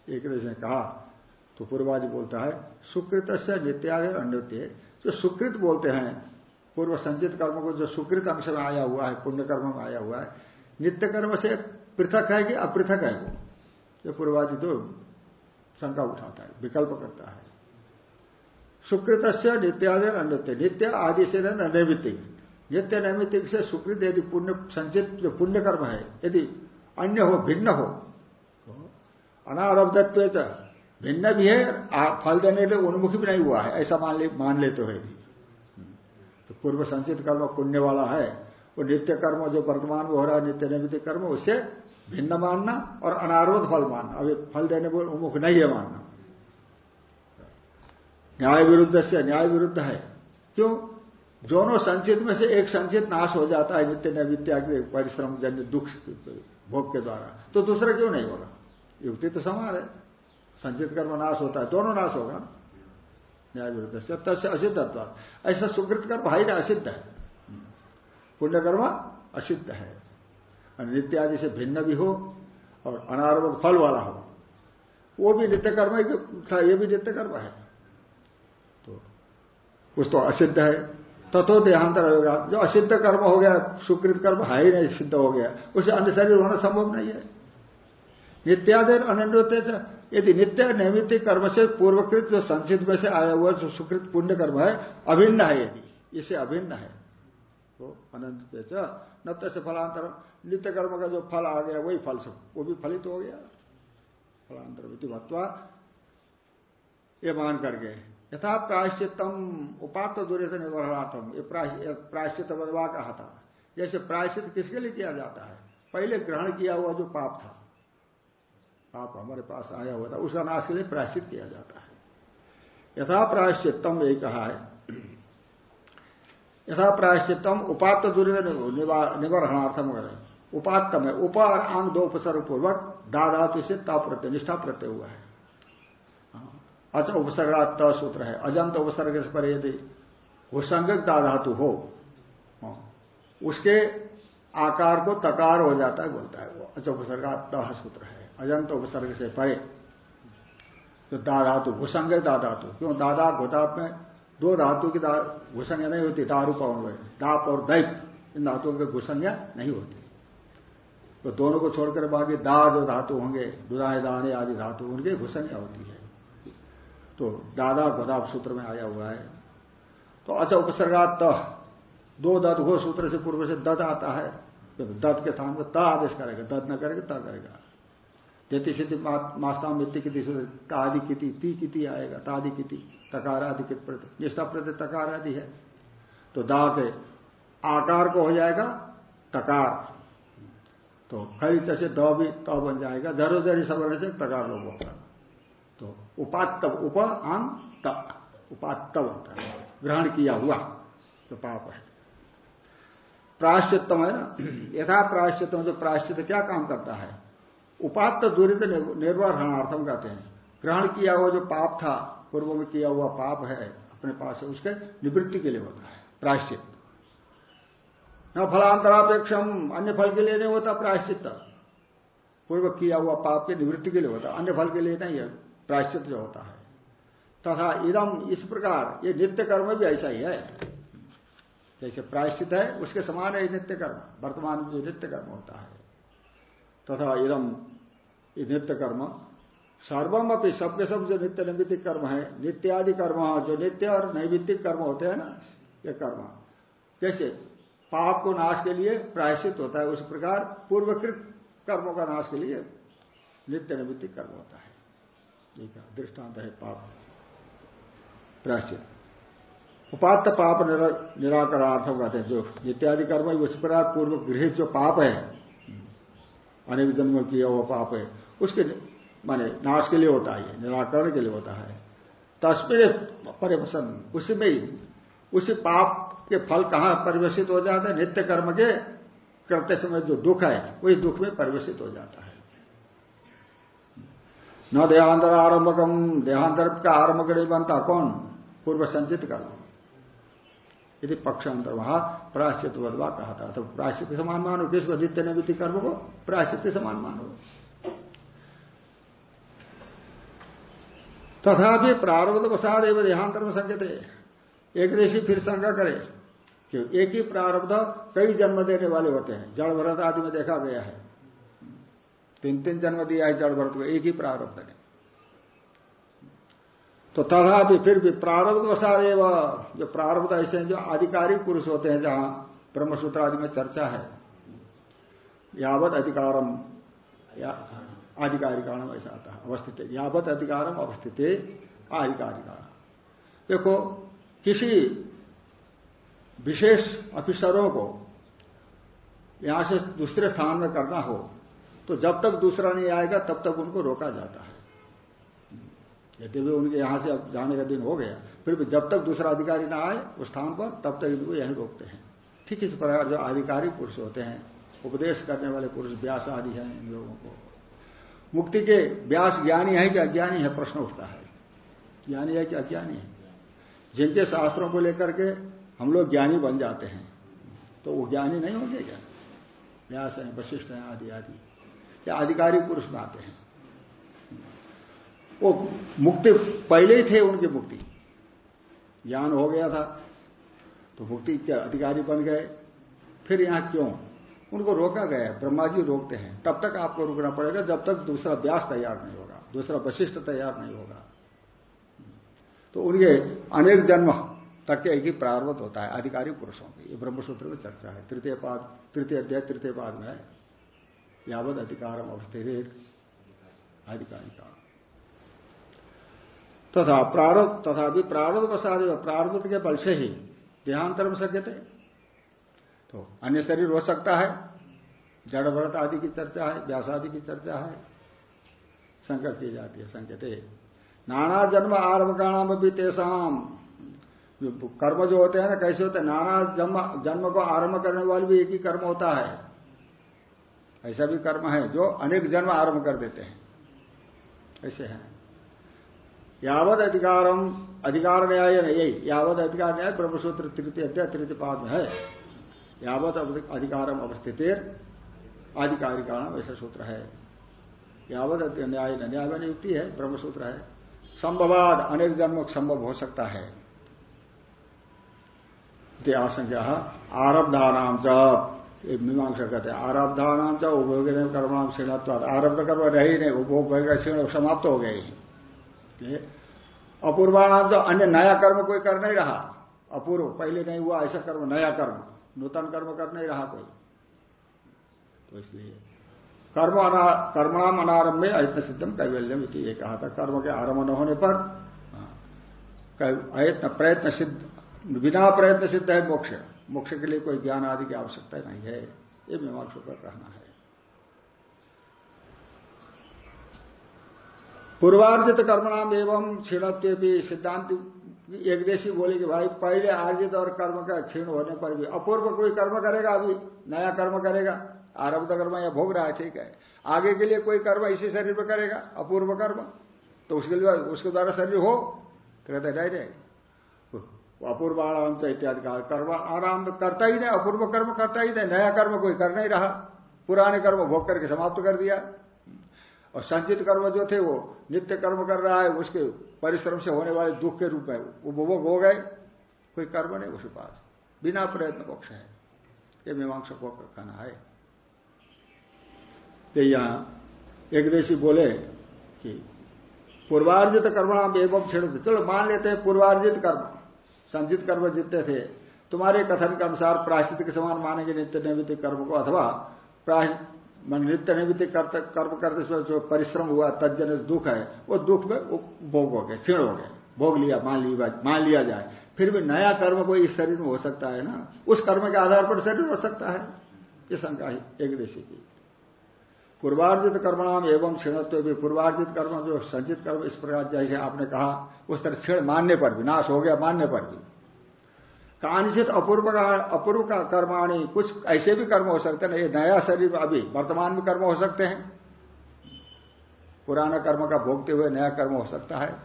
एक ने कहा तो पूर्वादि बोलता है सुकृत से नित्यादि अन्य जो सुकृत बोलते हैं पूर्व संचित कर्म को जो सुकृत अंश में आया हुआ है, पुण्य कर्म में आया हुआ है, नित्य कर्म से पृथक है कि अपृथक है वो? जो पूर्वादि तो शंका उठाता है, विकल्प करता है। सुकृत से नित्यादि अन्य नित्य आदि से नैवित्तिक नित्य नैमित्तिक से सुकृत यदि पुण्य संचित जो पुण्य कर्म है, यदि अन्य हो, भिन्न हो तो अनारब्धत्व भिन्न भी है फल देने के लिए उन्मुखी भी नहीं हुआ है, ऐसा मान ले मान ले तो है तो पूर्व संचित कर्म पुण्य वाला है, वो नित्य कर्म, जो वर्तमान में हो रहा है, नित्य नैमित्तिक कर्म उससे भिन्न मानना और अनारोध फल मानना। अभी फल देने को उमुख नहीं है मानना। न्याय विरुद्ध से न्याय विरुद्ध है। क्यों? दोनों संचित में से एक संचित नाश हो जाता है नित्य नैवित्या के परिश्रम जन्य दुख भोग के द्वारा। तो दूसरा क्यों नहीं होगा युक्ति तो समान है। संचित कर्म नाश होता है, दोनों नाश होगा न्याय विरुद्ध से तस्य असिद्धत्व ऐसा सुकृत कर्म भाई ना असिद्ध है। पुण्यकर्म असिद्ध है। नित्य आदि से भिन्न भी हो और अनारवत फल वाला हो। वो भी नित्य कर्म है था, ये भी नित्य कर्म है। तो कुछ तो असिद्ध है। तथो देहांतर होगा जो असिद्ध कर्म हो गया, सुकृत कर्म है ही नहीं सिद्ध हो गया, उसे अन्य शरीर होना संभव नहीं है। नित्यादेर अनन्योत्य यदि नित्य नैमित्य कर्म से पूर्वकृत जो संचित में से आया हुआ जो सुकृत पुण्य कर्म है, अभिन्न है यदि, इसे अभिन्न है। तो अनंत न तसे फलांतर नित्य कर्म का जो फल आ गया, वही फल सब, वो भी फलित हो गया। फलांतर भत्वा ये मान करके यथा प्रायश्चितम उपात्त दूरित निर्वहणार्थम। ये प्रायश्चित बनवा कहा था जैसे प्रायश्चित किसके लिए किया जाता है? पहले ग्रहण किया हुआ जो पाप था। पाप हमारे पास आया हुआ था उसका नाश के लिए प्रायश्चित किया जाता है। यथा प्रायश्चितम यही कहा है। यथा प्रायश्चितम उपात्त दुर्ग निवारणार्थम उपात्तम है उप और आंग दो उपसर्ग पूर्वक दादातु से ता प्रत्यय निष्ठा प्रत्यय हुआ है। अच उपसर्गा त सूत्र है अजंत उपसर्ग पर यदि भूसंगक दाधातु हो हाँ, उसके आकार को तकार हो जाता है बोलता है वो अच उपसर्गा तह सूत्र है। अजंत उपसर्ग से परे। तो दाधातु, भूसंग दाधातु। क्यों? दादा घोताप में दो धातु की घुसंज्ञा नहीं होती, दारू पवन दाप और दैप, इन धातुओं की घुसंज्ञा नहीं होती। तो दोनों को छोड़कर बाकी दा जो धातु होंगे दुदाए दाने आदि धातु, उनकी घुसंज्ञा होती है। तो दादा गोदाप सूत्र में आया हुआ है। तो अच्छा उपसर्गा त। दो दत्त हो सूत्र से पूर्व से दत्त आता है। तो दत्त के स्थान पर त आदेश करेगा, दत्त न करेगा, त करेगा। तेती स्थिति मास्ता मित्ति किति ती किति आएगा, तादि किति, तकार आदि प्रति। निष्ठा प्रति तकार आदि है। तो दा के आकार को हो जाएगा तकार। तो खरी से द भी त बन जाएगा। जरो जरी सवर्ण से तकार लोग होगा तो उपात्तव, उप उपात्तव होता है। ग्रहण किया हुआ तो पाप है। प्राश्चितम है ना? यथा प्राश्चितम जो प्राश्चित क्या काम करता है? उपात्त दुरित निर्वहणार्थम कहते हैं। ग्रहण किया हुआ जो पाप था, पूर्व में किया हुआ पाप है, अपने पास है, उसके निवृत्ति के लिए होता है, प्रायश्चित। न फलांतरापेक्षम, अन्य फल के लिए नहीं होता, प्रायश्चित। पूर्व किया हुआ पाप के निवृत्ति के लिए होता अन्य फल के लिए नहीं है प्रायश्चित जो होता है। तथा इदम इस प्रकार, ये नित्य कर्म भी ऐसा ही है। जैसे प्रायश्चित है, उसके समान है नित्य कर्म, वर्तमान में जो नित्य कर्म होता है। तथा इदम ये नित्य कर्म। सर्वम अपनी सबके सब जो नित्य नैमित्तिक कर्म है, नित्यादि कर्म जो नित्य और नैमित्तिक कर्म होते हैं ना, ये कर्म जैसे पाप को नाश के लिए प्रायश्चित होता है, उस प्रकार पूर्वकृत कर्मों का नाश के लिए नित्य नैमित्तिक कर्म होता है। ठीक है दृष्टांत है पाप प्रायश्चित। उपात पाप निराकरणार्थम कहते हैं, जो नित्यादि कर्म है, उस प्रकार पूर्व गृहित जो पाप है, अनेक जन्मों किया हुआ पाप है उसके माने नाश के लिए होता है निराकरण के लिए होता है। तस्वीर परिवसन, उसी में ही, उसी पाप के फल कहाँ परिवेशित हो जाता है? नित्य कर्म के करते समय जो दुख है, वही दुख में परिवेशित हो जाता है। न देहांतर आरंभकम, देहांतर का आरंभ नहीं बनता कौन? पूर्व संचित कर्म। यदि पक्ष अंतर वहाँ प्राश्चित वधवा कहा था तो प्राश्चित समान मानो, किसको? नित्य नैमित्तिक कर्म को प्राश्चित समान मानो। तथापि प्रारब्ध प्रसाद एवं देहांतर में संकेत एक देशी फिर शंका करे कि एक ही प्रारब्ध कई जन्म देने वाले होते हैं? जड़ भरत आदि में देखा गया है। तीन तीन जन्म दिया है जड़ भरत को, एक ही प्रारब्ध ने तो तथापि फिर भी प्रारब्ध वसाद एवं जो प्रारब्ध ऐसे हैं, जो आधिकारिक पुरुष होते हैं, जहाँ ब्रह्मसूत्र आदि में चर्चा है, यावत अधिकारम, या आधिकारिकाणम ऐसा आता है अवस्थित। यावत अधिकारम अवस्थित। आधिकारिका देखो, किसी विशेष अफिसरों को यहाँ से दूसरे स्थान में करना हो तो जब तक दूसरा नहीं आएगा, तब तक उनको रोका जाता है। यदि भी उनके यहाँ से अब जाने का दिन हो गया, फिर भी जब तक दूसरा अधिकारी ना आए उस स्थान पर, तब तक इनको यही रोकते हैं। ठीक इस प्रकार जो आधिकारिक पुरुष होते हैं, उपदेश करने वाले पुरुष, व्यास आदि हैं इन लोगों को। मुक्ति के व्यास ज्ञानी है कि अज्ञानी है? प्रश्न उठता है। ज्ञानी है कि अज्ञानी है? जिनके शास्त्रों को लेकर के हम लोग ज्ञानी बन जाते हैं तो वो ज्ञानी नहीं होंगे क्या? व्यास है, वशिष्ठ है, आदि आदि। क्या आधिकारिक पुरुष में आते हैं? वो मुक्ति पहले ही थे उनकी मुक्ति। ज्ञान हो गया था तो मुक्ति के अधिकारी बन गए। फिर यहाँ क्यों? उनको रोका गया ब्रह्मा जी रोकते हैं। तब तक आपको रुकना पड़ेगा जब तक दूसरा व्यास तैयार नहीं होगा, दूसरा वशिष्ठ तैयार नहीं होगा। तो उनके अनेक जन्म तक के एक ही प्रारंभ होता है आधिकारिक पुरुषों की। ये ब्रह्मसूत्र में चर्चा है। तृतीय पाद, तृतीय अध्याय, तृतीय पाद में यावत अधिकारम अवस्थित आधिकारिका तथा प्रारब्ध, तथा भी प्रारब्ध प्रसाद प्रारब्ध के बल से ही देहांतर में सके थे तो अन्य शरीर हो सकता है। जड़ व्रत आदि की चर्चा है, व्यास आदि की चर्चा है। संकट की जाती है, संकेत नाना जन्म आरंभ भी तेसाम कर्म जो होते हैं ना, कैसे होते हैं? नाना जन्म जन्म को आरंभ करने वाले भी एक ही कर्म होता है। ऐसा भी कर्म है, जो अनेक जन्म आरंभ कर देते हैं। ऐसे है। यावत अधिकारम अधिकार न्याय यही यावत अधिकार न्याय ब्रह्मसूत्र तृतीय अध्याय, तृतीय पाद है। यावत अधिकारम अवस्थित आधिकारिकाण ऐसा सूत्र है। यावत न्याय न्याय में युक्ति है, ब्रह्मसूत्र है। संभवाद अनेक जन्म संभव हो सकता है। आशंका आरब्धानाम च मीमांसा कहते हैं आरब्धानाम च उपभोग कर्मणाम क्षीणत्वाद आरब्ध कर्म रहे नहीं उपभोग क्षीण समाप्त हो गए। अपूर्वाणाम तो अन्य नया कर्म कोई कर नहीं रहा। अपूर्व, पहले नहीं हुआ ऐसा कर्म, नया कर्म। नूतन कर्म कर नहीं रहा कोई। तो इसलिए कर्म कर्मणाम अनारंभ में अयत्न सिद्धम कैवल्यम ये कहा था। कर्म के आरंभ न होने पर अयत्न प्रयत्न सिद्ध, बिना प्रयत्न सिद्ध है मोक्ष। मोक्ष के लिए कोई ज्ञान आदि की आवश्यकता नहीं है। ये मीमांस पर रहना है। पूर्वार्जित कर्मणाम एवं क्षीणत्व भी सिद्धांत एक देशी बोले कि भाई, पहले आर्जित और कर्म का क्षीण होने पर भी, अपूर्व कोई कर्म करेगा अभी? नया कर्म करेगा? आरब्ध कर्म या भोग रहा है, ठीक है। आगे के लिए कोई कर्म इसी शरीर में करेगा? अपूर्व कर्म। तो उसके लिए, उसके द्वारा शरीर हो तो कहते नहीं रहे अपूर्व आराम से इत्यादि का कर्म आराम करता ही नहीं, अपूर्व कर्म करता ही नहीं, नया कर्म कोई कर नहीं रहा। पुराने कर्म भोग करके समाप्त कर दिया। और संचित कर्म जो थे वो, नित्य कर्म कर रहा है, उसके परिश्रम से होने वाले दुख के रूप में उपभोग हो गए, कोई कर्म नहीं उसके पास। बिना प्रयत्न पक्ष है। ये मीमांसा को कहना है। तो यहाँ एक देशी बोले कि पूर्वार्जित कर्म कर्मणाम एवं छेड़ चलो मान लेते हैं पूर्वार्जित कर्म। संचित कर्म जितने थे, तुम्हारे कथन के अनुसार प्राश्चित के समान मानेंगे नित्य नैमित कर्म को, अथवा मन नित्य निमित्त कर्म करते समय जो परिश्रम हुआ तजन दुख है, वो दुख में भोग हो गए क्षीण हो गए भोग लिया, मान लिया मान लिया जाए। फिर भी नया कर्म कोई इस शरीर में हो सकता है ना? उस कर्म के आधार पर शरीर हो सकता है। ये शंका है, एक देशी की। पूर्वार्जित कर्मणाम एवं क्षीणत्व भी, पूर्वार्जित कर्म जो संचित कर्म इस प्रकार जैसे आपने कहा, उस तरह क्षीण मानने पर भी, नाश हो गया मानने पर भी। कानिचित अपूर्व का अपूर्व का कर्माणी कुछ ऐसे भी कर्म हो सकते हैं, ये नया शरीर अभी वर्तमान में कर्म हो सकते हैं। पुराना कर्म का भोगते हुए नया कर्म हो सकता है।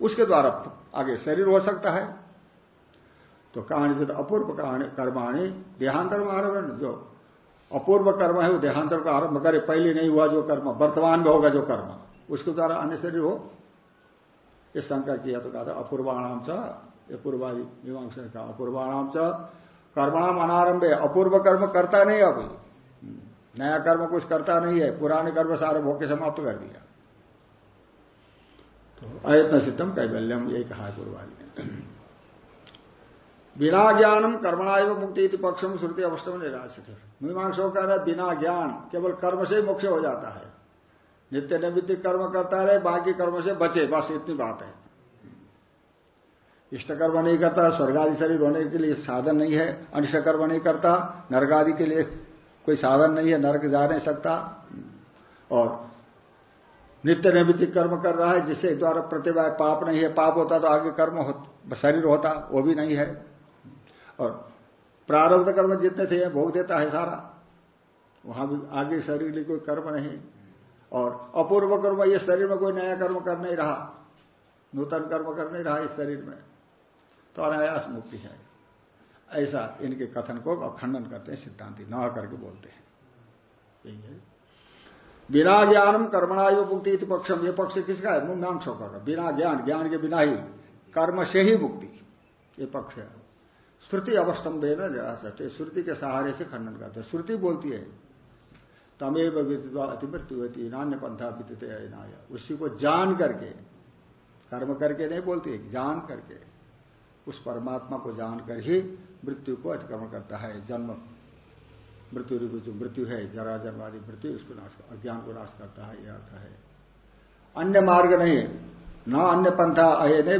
उसके द्वारा आगे शरीर हो सकता है। तो कहानिचित अपूर्व कर्माणी देहांतर आरंभ, जो अपूर्व कर्म है वो देहांतर का आरंभ करे, पहले नहीं हुआ जो कर्म, वर्तमान में होगा जो कर्म, उसके द्वारा अन्य शरीर हो। ये शंका किया तो कहा था अपूर्वाणाम ये पूर्वादि मीमांसा का अपूर्वाणाम च कर्मणाम अनारंभ। है अपूर्व कर्म करता नहीं अभी। नया कर्म कुछ करता नहीं है। पुराने कर्म सारे भोग के समाप्त कर दिया। तो अयत्न सिद्धम कैबल्यम यही कहा है पूर्वादि ने। बिना ज्ञानम कर्मणाय मुक्ति पक्ष में श्रुति अवस्था में निराश मीमांसो कह रहे बिना ज्ञान, केवल कर्म से ही मोक्ष हो जाता है। नित्य नैमित्तिक कर्म करता रहे, बाकी कर्म से बचे, बस इतनी बात है। इष्ट कर्म नहीं करता स्वर्ग आदि शरीर होने के लिए साधन नहीं है अनिष्ट कर्म नहीं करता नर्क आदि के लिए कोई साधन नहीं है नर्क जा नहीं सकता। और नित्य नैमित्तिक कर्म कर रहा है जिससे द्वारा प्रतिभा पाप नहीं है पाप होता तो आगे कर्म हो, शरीर होता वो भी नहीं है। और प्रारब्ध कर्म जितने थे भोग देता है सारा। वहाँ भी आगे शरीर लिए कोई कर्म नहीं। और अपूर्व कर्म ये शरीर में कोई नया कर्म कर नहीं रहा। नूतन कर्म कर नहीं रहा इस शरीर में। तो अनायास मुक्ति है। ऐसा इनके कथन को खंडन करते हैं, सिद्धांति न करके बोलते हैं। यही है। बिना ज्ञानम कर्मणायु मुक्ति पक्षम। ये पक्ष किसका है? मुंगांशों का बिना ज्ञान ज्ञान के बिना ही। कर्म से ही मुक्ति। ये पक्ष है। श्रुति अवस्तंभे न सकते श्रुति के सहारे से खंडन करते हैं। श्रुति बोलती है, तमेव अतिमृत्यु होती नान्य पंथा विदित उसी को जान करके, कर्म करके नहीं बोलती जान करके। उस परमात्मा को जानकर ही मृत्यु को अतिक्रमण करता है। जन्म, मृत्यु रूप जो मृत्यु है, जरा जन्मादि मृत्यु उसको नाश अज्ञान को नाश करता है यह अर्थ है। अन्य मार्ग नहीं, न अन्य पंथा अयने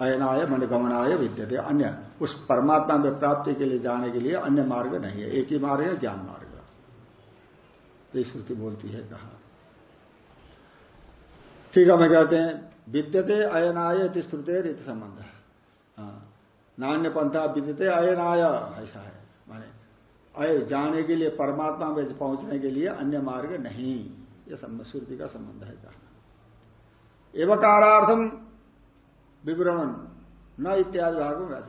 अयनाय मन गमनाय विद्यते। अन्य, उस परमात्मा में प्राप्ति के लिए जाने के लिए अन्य मार्ग नहीं है। एक ही मार्ग है, ज्ञान मार्ग। ये श्रुति बोलती है कहा। ठीक है, मैं कहते हैं, विद्यते अयनाय श्रुते रीत संबंध। हाँ। नान्य पंथा अय अयनाय। ऐसा है। माने अय जाने के लिए, परमात्मा में पहुँचने के लिए अन्य मार्ग नहीं। ये श्रुति का संबंध है कहा एवकारार्थम विवरण न इत्यादि भागों में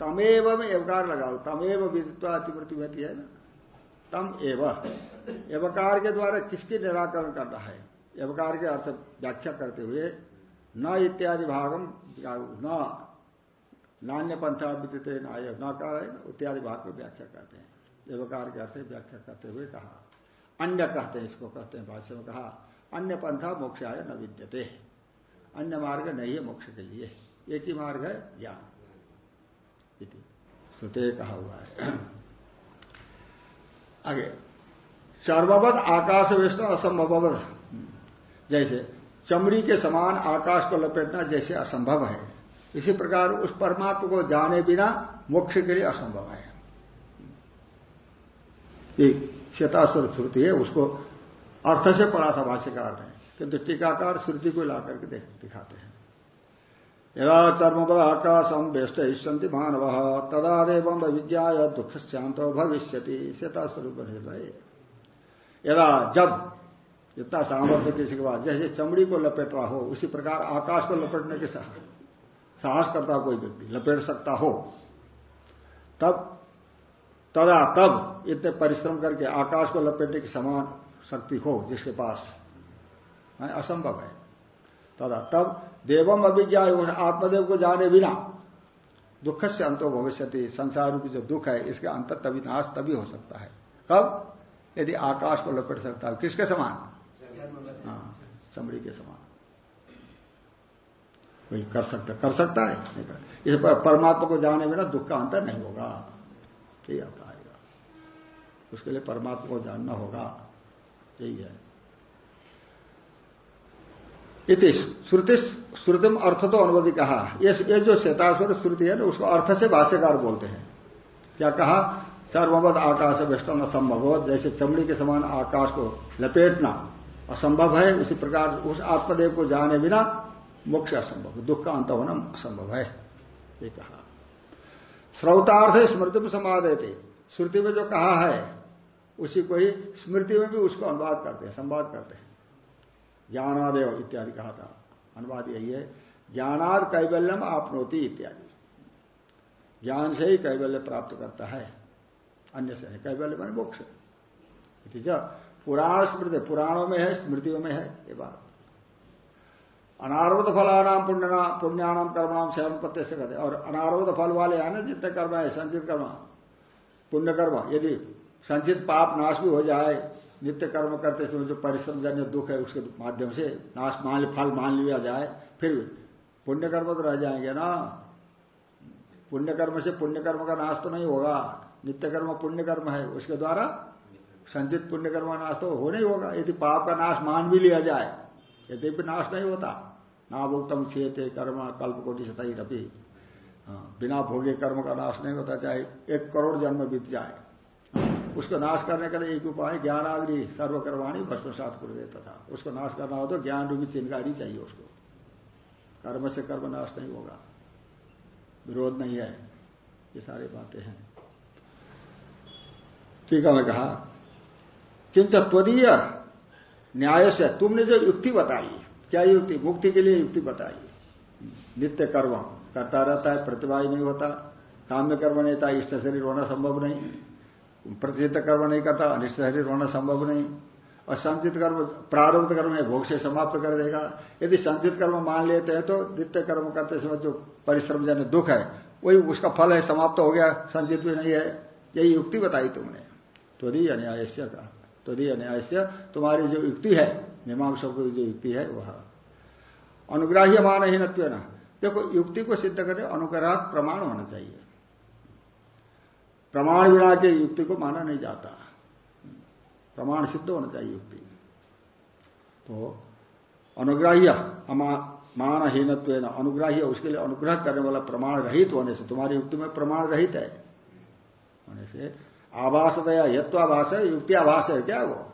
तमेव में एवकार लगाओ। तमेव विदित्वा अतिवृत्ति होती है ना। तम एव। एवकार के द्वारा किसकी निराकरण कर रहा है? एवकार के अर्थ व्याख्या करते हुए न इत्यादि भागम न। नान्य पंथा विदित नाय न कर इत्यादि भाग को व्याख्या करते हैं। एवकार के अर्थ व्याख्या करते हुए कहा। अन्य कहते हैं, इसको कहते हैं, भाष्य में कहा, अन्य पंथा मोक्ष आय न विद्यते। अन्य मार्ग नहीं है, मोक्ष के लिए। एक ही मार्ग है, ज्ञान। श्रुते कहा हुआ है। आगे। चर्मवत आकाश विष्णु असंभव जैसे, चमड़ी के समान आकाश को लपेटना जैसे असंभव है। इसी प्रकार उस परमात्मा को जाने बिना मोक्ष के लिए असंभव है। श्वेतासुर श्रुति है, उसको अर्थ से पढ़ा था भाष्यकार ने, किंतु टीकाकार श्रुति को ला करके दिखाते हैं। यदा चर्मपद आकाशम वेष्ट इष्यंति मानव, तदा देव विज्ञा दुख शांत भविष्य श्वेता स्वरूप यदा जब, इतना सामर्थ्य किसी के बाद जैसे चमड़ी को लपेट रहा हो, उसी प्रकार आकाश को लपेटने के साहस करता कोई व्यक्ति लपेट सकता हो। तब तदा तब इतने परिश्रम करके आकाश को लपेटने की समान शक्ति हो जिसके पास असंभव है। तदा तब देवम अभिज्ञा आत्मदेव को जाने बिना दुख से अंतो भविष्य संसार रूपी जो दुख है इसका अंत तभी नाश तभी हो सकता है। कब? यदि आकाश को लपेट सकता है। किसके समान? हाँ चमड़ी के समान। वही कर सकता कर सकता है? इस पर परमात्मा को जाने बिना दुख का अंतर नहीं होगा। यही आता आएगा उसके लिए परमात्मा को जानना होगा। यही है। इति श्रुति श्रुतिम अर्थ तो अनुमति कहा। ये, ये जो श्वेतासुर श्रुति है ना उसको अर्थ से भाष्यकार बोलते हैं। क्या कहा? सर्वमत आकाश वेष्टन असंभव जैसे चमड़ी के समान आकाश को लपेटना असंभव है उसी प्रकार उस आत्मदेव को जाने बिना मोक्ष असंभव दुख का अंत होना असंभव है। ये कहा। श्रौतार्थ स्मृति में समाधे थे श्रुति में जो कहा है, उसी को ही स्मृति में भी उसको अनुवाद करते हैं, संवाद करते हैं। ज्ञानादेव इत्यादि कहा था। अनुवाद यही है ज्ञानाद कैबल्यम आपनोती इत्यादि। ज्ञान से ही कैबल्य प्राप्त करता है, अन्य से है कैबल्य मान मोक्ष। पुराण स्मृति, पुराणों में है, स्मृतियों में है, ये बात। अनारोध फलानाम पुण्यना पुण्यानाम कर्मणाम सेवन पत्य से कहते और अनारोध फल वाले हैं ना जितने कर्म है, संचित कर्म। पुण्य कर्म यदि संचित पाप नाश भी हो जाए, नित्य कर्म करते समय जो परिश्रम जन्य दुख है, उसके माध्यम से नाश मान फल मान लिया जाए, फिर पुण्य कर्म तो रह जाएँगे ना। पुण्य कर्म से पुण्य कर्म का नाश तो नहीं होगा। नित्य कर्म पुण्य कर्म है, उसके द्वारा संचित पुण्य कर्म नाश तो हो नहीं होगा। यदि पाप का नाश मान भी लिया जाए, यदि नाश नहीं होता नाभोक्तम क्षेत्र कर्म कल्प कोटि सतही रपी हाँ, बिना भोगे कर्म का नाश नहीं होता चाहे एक करोड़ जन्म बीत जाए। उसको नाश करने के एक उपाय ज्ञान आग्री सर्वकर्माणी भस्मसात कर देता था उसको नाश करना हो तो ज्ञान रूपी चिन्हकारी चाहिए उसको। कर्म से कर्म नाश नहीं होगा। विरोध नहीं है। ये सारी बातें हैं। ठीक है मैं कहा किंच त्वदीय न्याय से तुमने जो युक्ति बताई क्या युक्ति? मुक्ति के लिए युक्ति बताई नित्य कर्म। करता रहता है प्रतिभा नहीं होता। काम्य कर्म नहीं था, इष्ट शरीर होना संभव नहीं। प्रतिष्ठित कर्म नहीं करता, अनिष्ट शरीर होना संभव नहीं। और संचित कर्म प्रारब्ध कर्म है, भोग से समाप्त कर देगा। यदि संचित कर्म मान लेते हैं तो नित्य कर्म करते समय जो परिश्रम जन दुख है, वही उसका फल है, समाप्त हो गया, संचित भी नहीं है। यही युक्ति बताई तुमने। त्वदी अन्यायस्य का। त्वदी अन्यायस्य तुम्हारी जो युक्ति है मीमांसा की जो युक्ति है, वह। अनुग्राह्य मान ही न देखो, युक्ति को सिद्ध करने अनुग्रह प्रमाण होना चाहिए। प्रमाण बिना के युक्ति को माना नहीं जाता। प्रमाण सिद्ध होना चाहिए युक्ति। तो अनुग्राह्य मानहीनत्व अनुग्राह्य उसके लिए अनुग्रह करने वाला प्रमाण रहित होने से, तुम्हारी युक्ति में प्रमाण रहित है। होने से आभास दया यत्वाभाष है, युक्ति आभास है क्या वो?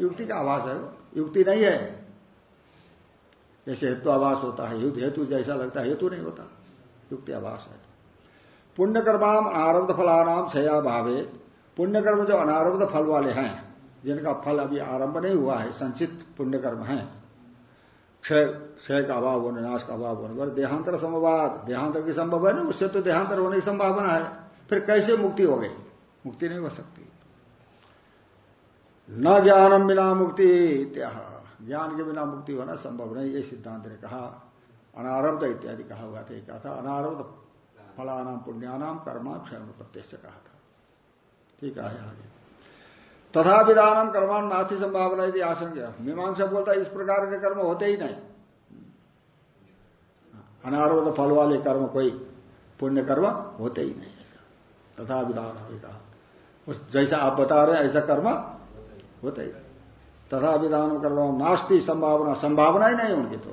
युक्ति का आभास है वो। युक्ति नहीं है। जैसे हेतु होता है, युद्ध हेतु जैसा लगता है, हेतु नहीं होता। युक्ति आभास है। पुण्यकर्माम अनारब्ध फलानाम क्षया भावे। पुण्यकर्म जो अनारब्ध फल वाले हैं, जिनका फल अभी आरंभ नहीं हुआ है, संचित पुण्यकर्म है। क्षय क्षय का अभाव होने, नाश का अभाव होने पर देहांतर समवाद। देहांतर की संभव है ना, उससे तो देहांतर होने की संभावना है। फिर कैसे मुक्ति हो गई? मुक्ति नहीं हो सकती। न ज्ञानम बिना मुक्ति ज्ञान के बिना मुक्ति होना संभव नहीं, ये सिद्धांत ने कहा। अनारब्ध इत्यादि कहा हुआ था कहा था। अनारब्ध फलानाम पुण्यानाम कर्मा क्षण प्रत्यक्ष कहा था। ठीक है आगे तथा विधानम कर्मान नाथी संभावना यदि आशंका। मीमांसा बोलता इस प्रकार के कर्म होते ही नहीं। अनारोध फल वाले कर्म कोई पुण्य कर्म होते ही नहीं। तथा विधान कहा। उस जैसा आप बता रहे हैं, ऐसा कर्म होते ही। तथा विधान कर्म नास्ती संभावना संभावना ही नहीं उनकी तो।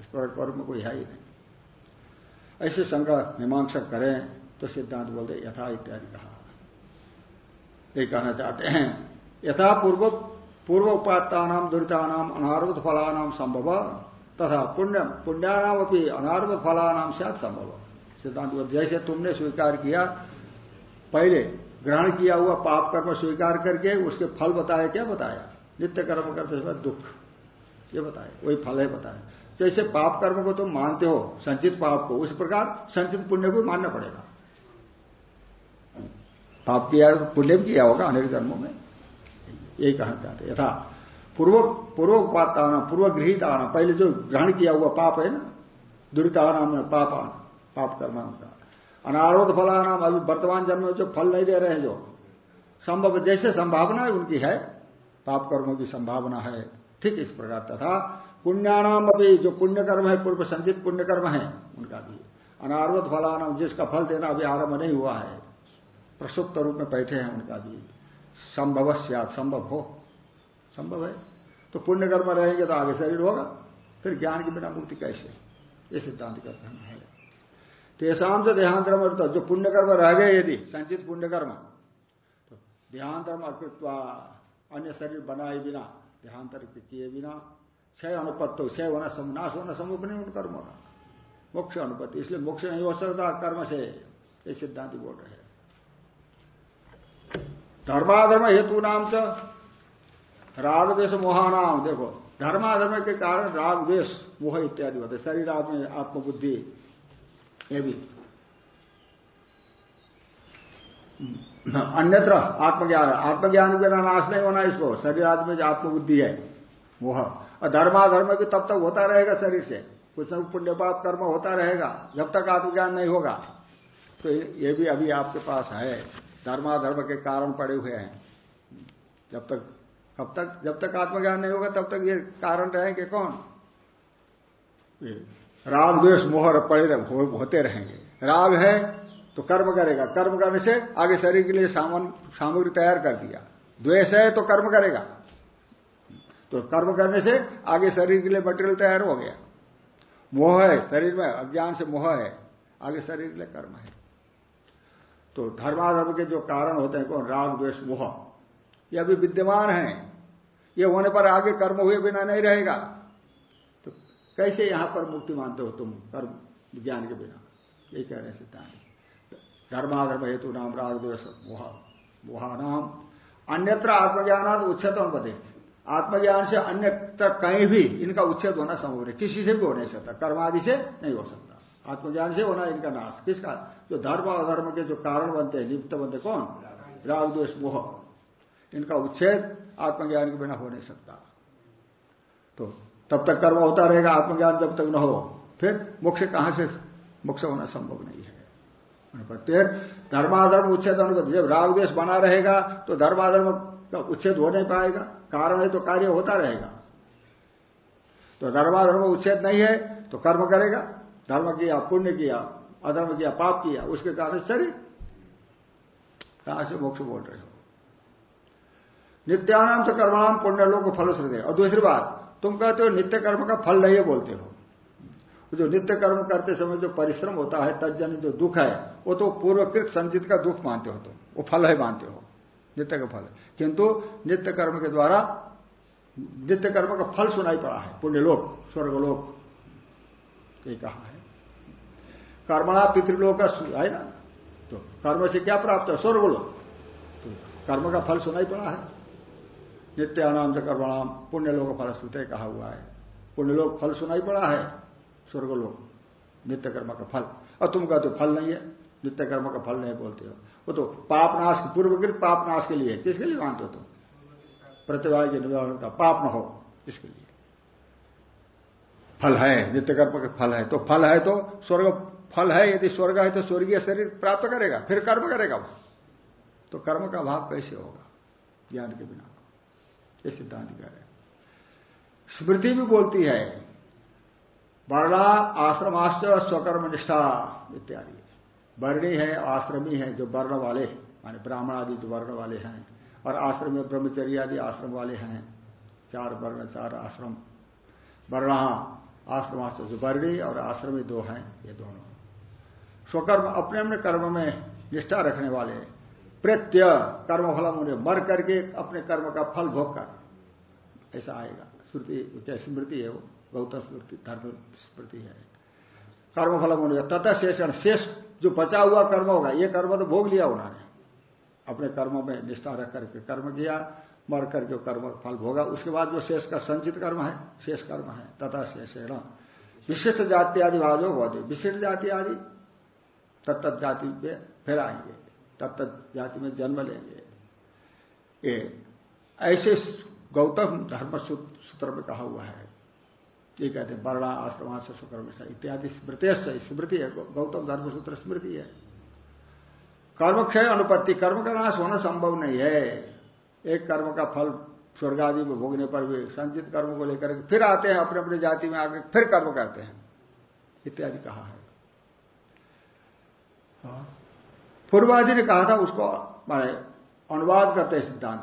इस प्रकार कर्म कोई है ही नहीं। ऐसे शंका, मीमांसा करें तो सिद्धांत बोलते यथा इत्यादि कहा। ये कहना चाहते हैं, यथा पूर्व पूर्व उपात्ता नाम दुरितानाम अनार्वत फलानाम संभव, तथा पुण्य पुण्यानाम अपनी अनार्वत फलानाम से संभव। सिद्धांत जैसे तुमने स्वीकार किया, पहले ग्रहण किया हुआ पाप कर्म स्वीकार करके उसके फल बताया क्या बताया? नित्य कर्म करते समय दुख। ये बताया, वही फल है बताया। जैसे पाप कर्म को तुम मानते हो, संचित पाप को, उस प्रकार संचित पुण्य को मानना पड़ेगा। पाप किया तो पुण्य भी किया होगा अनेक जन्मों में। यही कहना चाहते यथा पूर्व पूर्व पाप आना पूर्व गृहित आना पहले जो ग्रहण किया हुआ पाप है ना दुरित आना पाप आना पाप कर्म का। अनारोध फलानाम अभी वर्तमान जन्म में जो फल नहीं दे रहे हैं जो, संभव जैसे संभावना उनकी है पाप कर्मों की संभावना है। ठीक इस प्रकार तथा पुण्यानाम अभी जो पुण्य कर्म है, पूर्व संचित पुण्य कर्म है, उनका भी। अनारोध फलानाम जिसका फल देना अभी आरंभ नहीं हुआ है, प्रसुप्त रूप में बैठे हैं उनका भी। संभव संभव हो। संभव है। तो पुण्य कर्म रहेंगे तो आगे शरीर होगा, फिर ज्ञान के बिना मुक्ति कैसे? ये सिद्धांत का कहना है। तेसाम से देहांतरम तो जो पुण्यकर्म रह गए यदि, संचित पुण्यकर्म तो देहांतरम अकृत्वा अन्य शरीर बनाए बिना देहांतर किए बिना, क्षय अनुपत्त, क्षय होना नाश होना संभव नहीं उन कर्मों का। मोक्ष अनुपत्ति, इसलिए मोक्ष नहीं हो सकता कर्म से, ये सिद्धांत बोल रहे हैं। धर्माधर्म हेतु नाम से राग देश मोहानाम। देखो, धर्माधर्म के कारण राग मोह इत्यादि होते शरीर में आत्मबुद्धि ये भी। अन्यत्र आत्मज्ञान आत्मज्ञान के बिना नाश नहीं होना इसको। शरीर आदि में जो आत्मबुद्धि है मोह और धर्माधर्म भी तब तक होता रहेगा शरीर से। कुछ न पुण्यपात कर्म होता रहेगा, जब तक आत्मज्ञान नहीं होगा। तो ये भी अभी आपके पास है। धर्माधर्म के कारण पड़े हुए हैं। जब तक, कब तक, जब तक आत्मज्ञान नहीं होगा, तब तक ये कारण रहेंगे कौन? राग द्वेष मोह पड़े हो, होते रहेंगे। राग है तो कर्म करेगा। कर्म करने से आगे शरीर के लिए सामान सामग्री तैयार कर दिया। द्वेष है तो कर्म करेगा। तो कर्म करने से आगे शरीर के लिए मटेरियल तैयार हो गया। मोह है शरीर में अज्ञान से मोह है आगे शरीर के लिए कर्म है। तो धर्माधर्म के जो कारण होते हैं कौन? राग द्वेष मोह। ये अभी विद्यमान है। ये होने पर आगे कर्म हुए बिना नहीं रहेगा। कैसे यहाँ पर मुक्ति मानते हो तुम कर्म ज्ञान के बिना? यही कह रहे सिद्धांत धर्माधर्म हेतु नाम राग द्वेष मोह नाम अन्यत्र आत्मज्ञान उच्छेद पदे आत्मज्ञान से अन्य कहीं भी इनका उच्छेद होना संभव नहीं। किसी से भी हो नहीं सकता। कर्मादि से नहीं हो सकता। आत्मज्ञान से होना इनका नाश। किसका? जो धर्म अधर्म के जो कारण बनते हैं निमित्त बनते कौन? राग द्वेष मोह इनका उच्छेद आत्मज्ञान के बिना हो नहीं सकता। तो तब तक कर्म होता रहेगा, आत्मज्ञान जब तक न हो, फिर मोक्ष कहाँ से मोक्ष होना संभव नहीं है। फिर धर्माधर्म उच्छेद अनुगत जब राग द्वेष बना रहेगा तो धर्माधर्म का उच्छेद हो नहीं पाएगा। कारण है तो कार्य होता रहेगा। तो धर्माधर्म उच्छेद नहीं है तो कर्म करेगा। धर्म किया, पुण्य किया, अधर्म किया, पाप किया, उसके कारण शरीर। कहाँ से मोक्ष बोल रहे हो? नित्यानाम से कर्मणाम पुण्य लोग फल श्रुते और दूसरी बात तुम कहते हो नित्य कर्म का फल नहीं बोलते हो। जो नित्य कर्म करते समय जो परिश्रम होता है तजन जो दुख है, वो तो पूर्वकृत संचित का दुख मानते हो तुम। वो फल है मानते हो। नित्य का फल किंतु नित्य कर्म के द्वारा नित्य कर्म का फल सुनाई पड़ा है। पुण्यलोक, स्वर्गलोक ये कहा है। कर्मणा पितृलोक का है ना? तो कर्म से क्या प्राप्त है? स्वर्गलोक। तो कर्म का फल सुनाई पड़ा है। नित्यानाम से कर्मणाम पुण्यलोक फल सुते कहा हुआ है। पुण्यलोक फल सुनाई पड़ा है स्वर्गलोक नित्य कर्म का फल। और तुम कहते फल नहीं है, नित्य कर्म का फल नहीं बोलते हो। वो तो पापनाश पूर्वकृत पापनाश के लिए किसके लिए मानते हो तुम? प्रतिभा के निवारण का पाप न हो इसके लिए? फल है, नित्य कर्म का फल है। तो फल है तो स्वर्ग, फल है, यदि स्वर्ग है तो स्वर्गीय शरीर प्राप्त करेगा, फिर कर्म करेगा वो। तो कर्म का अभाव कैसे होगा? ज्ञान के बिना। ये सिद्धांत कह रहे स्मृति भी बोलती है, वर्णा आश्रमाश्च स्वकर्म निष्ठा, इत्यादि। वर्णी है, आश्रमी है, जो वर्ण वाले माने ब्राह्मण आदि जो वर्ण वाले हैं, और आश्रम में ब्रह्मचर्य आदि आश्रम वाले हैं, चार वर्ण, चार आश्रम। वर्ण आश्रम जो वर्णी और आश्रमी दो हैं, ये दोनों। स्वकर्म अपने अपने कर्म में निष्ठा रखने वाले प्रत्य कर्म फल उन्हें मर करके अपने कर्म का फल भोग कर। ऐसा आएगा। क्या स्मृति है वो गौतम स्मृति, धर्म स्मृति है। कर्म उन्हें तथा शेषण, शेष जो बचा हुआ कर्म होगा, ये कर्म तो भोग लिया उन्होंने। अपने कर्म में निष्ठा रख करके कर्म किया, मर करके कर्म फल भोगा, उसके बाद जो शेष का संचित कर्म है, शेष कर्म है तथा शेष है विशिष्ट जाति आदि भाजो बहुत विशिष्ट जाति आदि तत्त जाति में फिर आएँगे। तत्त जाति में जन्म लेंगे। ये ऐसे गौतम धर्म सूत्र में कहा हुआ है। ये कहते हैं, वर्णा आश्रमा से सुकर्म इत्यादि स्मृति स्मृति है, गौतम धर्मसूत्र स्मृति है। कर्मक्षय अनुपत्ति, कर्म का नाश होना संभव नहीं है। एक कर्म का फल स्वर्ग आदि में भोगने पर भी संचित कर्म को लेकर फिर आते हैं अपने अपने जाति में आकर फिर कर्म करते हैं। इत्यादि कहा है। हाँ। पूर्वादि ने कहा था, उसको माने अनुवाद करते हैं सिद्धांत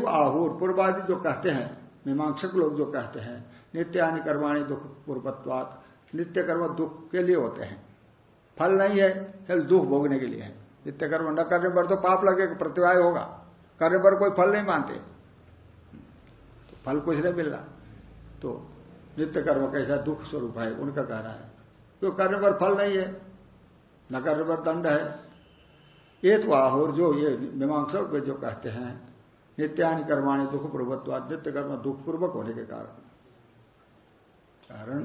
तो आहूर, पूर्वादि जो कहते हैं, मीमांसक लोग जो कहते हैं, नित्यानि कर्माणी दुख पूर्वत्वात नित्य कर्म दुख के लिए होते हैं। फल नहीं है, केवल दुख भोगने के लिए है। नित्य कर्म न करने पर तो पाप लगेगा प्रतिवाय होगा। करने पर कोई फल नहीं मानते। तो फल कुछ नहीं मिल रहा। तो नित्य कर्म कैसा दुख स्वरूप है, उनका कहना है। तो करने पर फल नहीं है, न करने पर दंड है। ये तो आहोर जो ये मीमांसक जो कहते हैं, नित्यानि कर्माणी दुख पूर्वत्वाद नित्य कर्म दुख पूर्वक होने के कारण। कारण,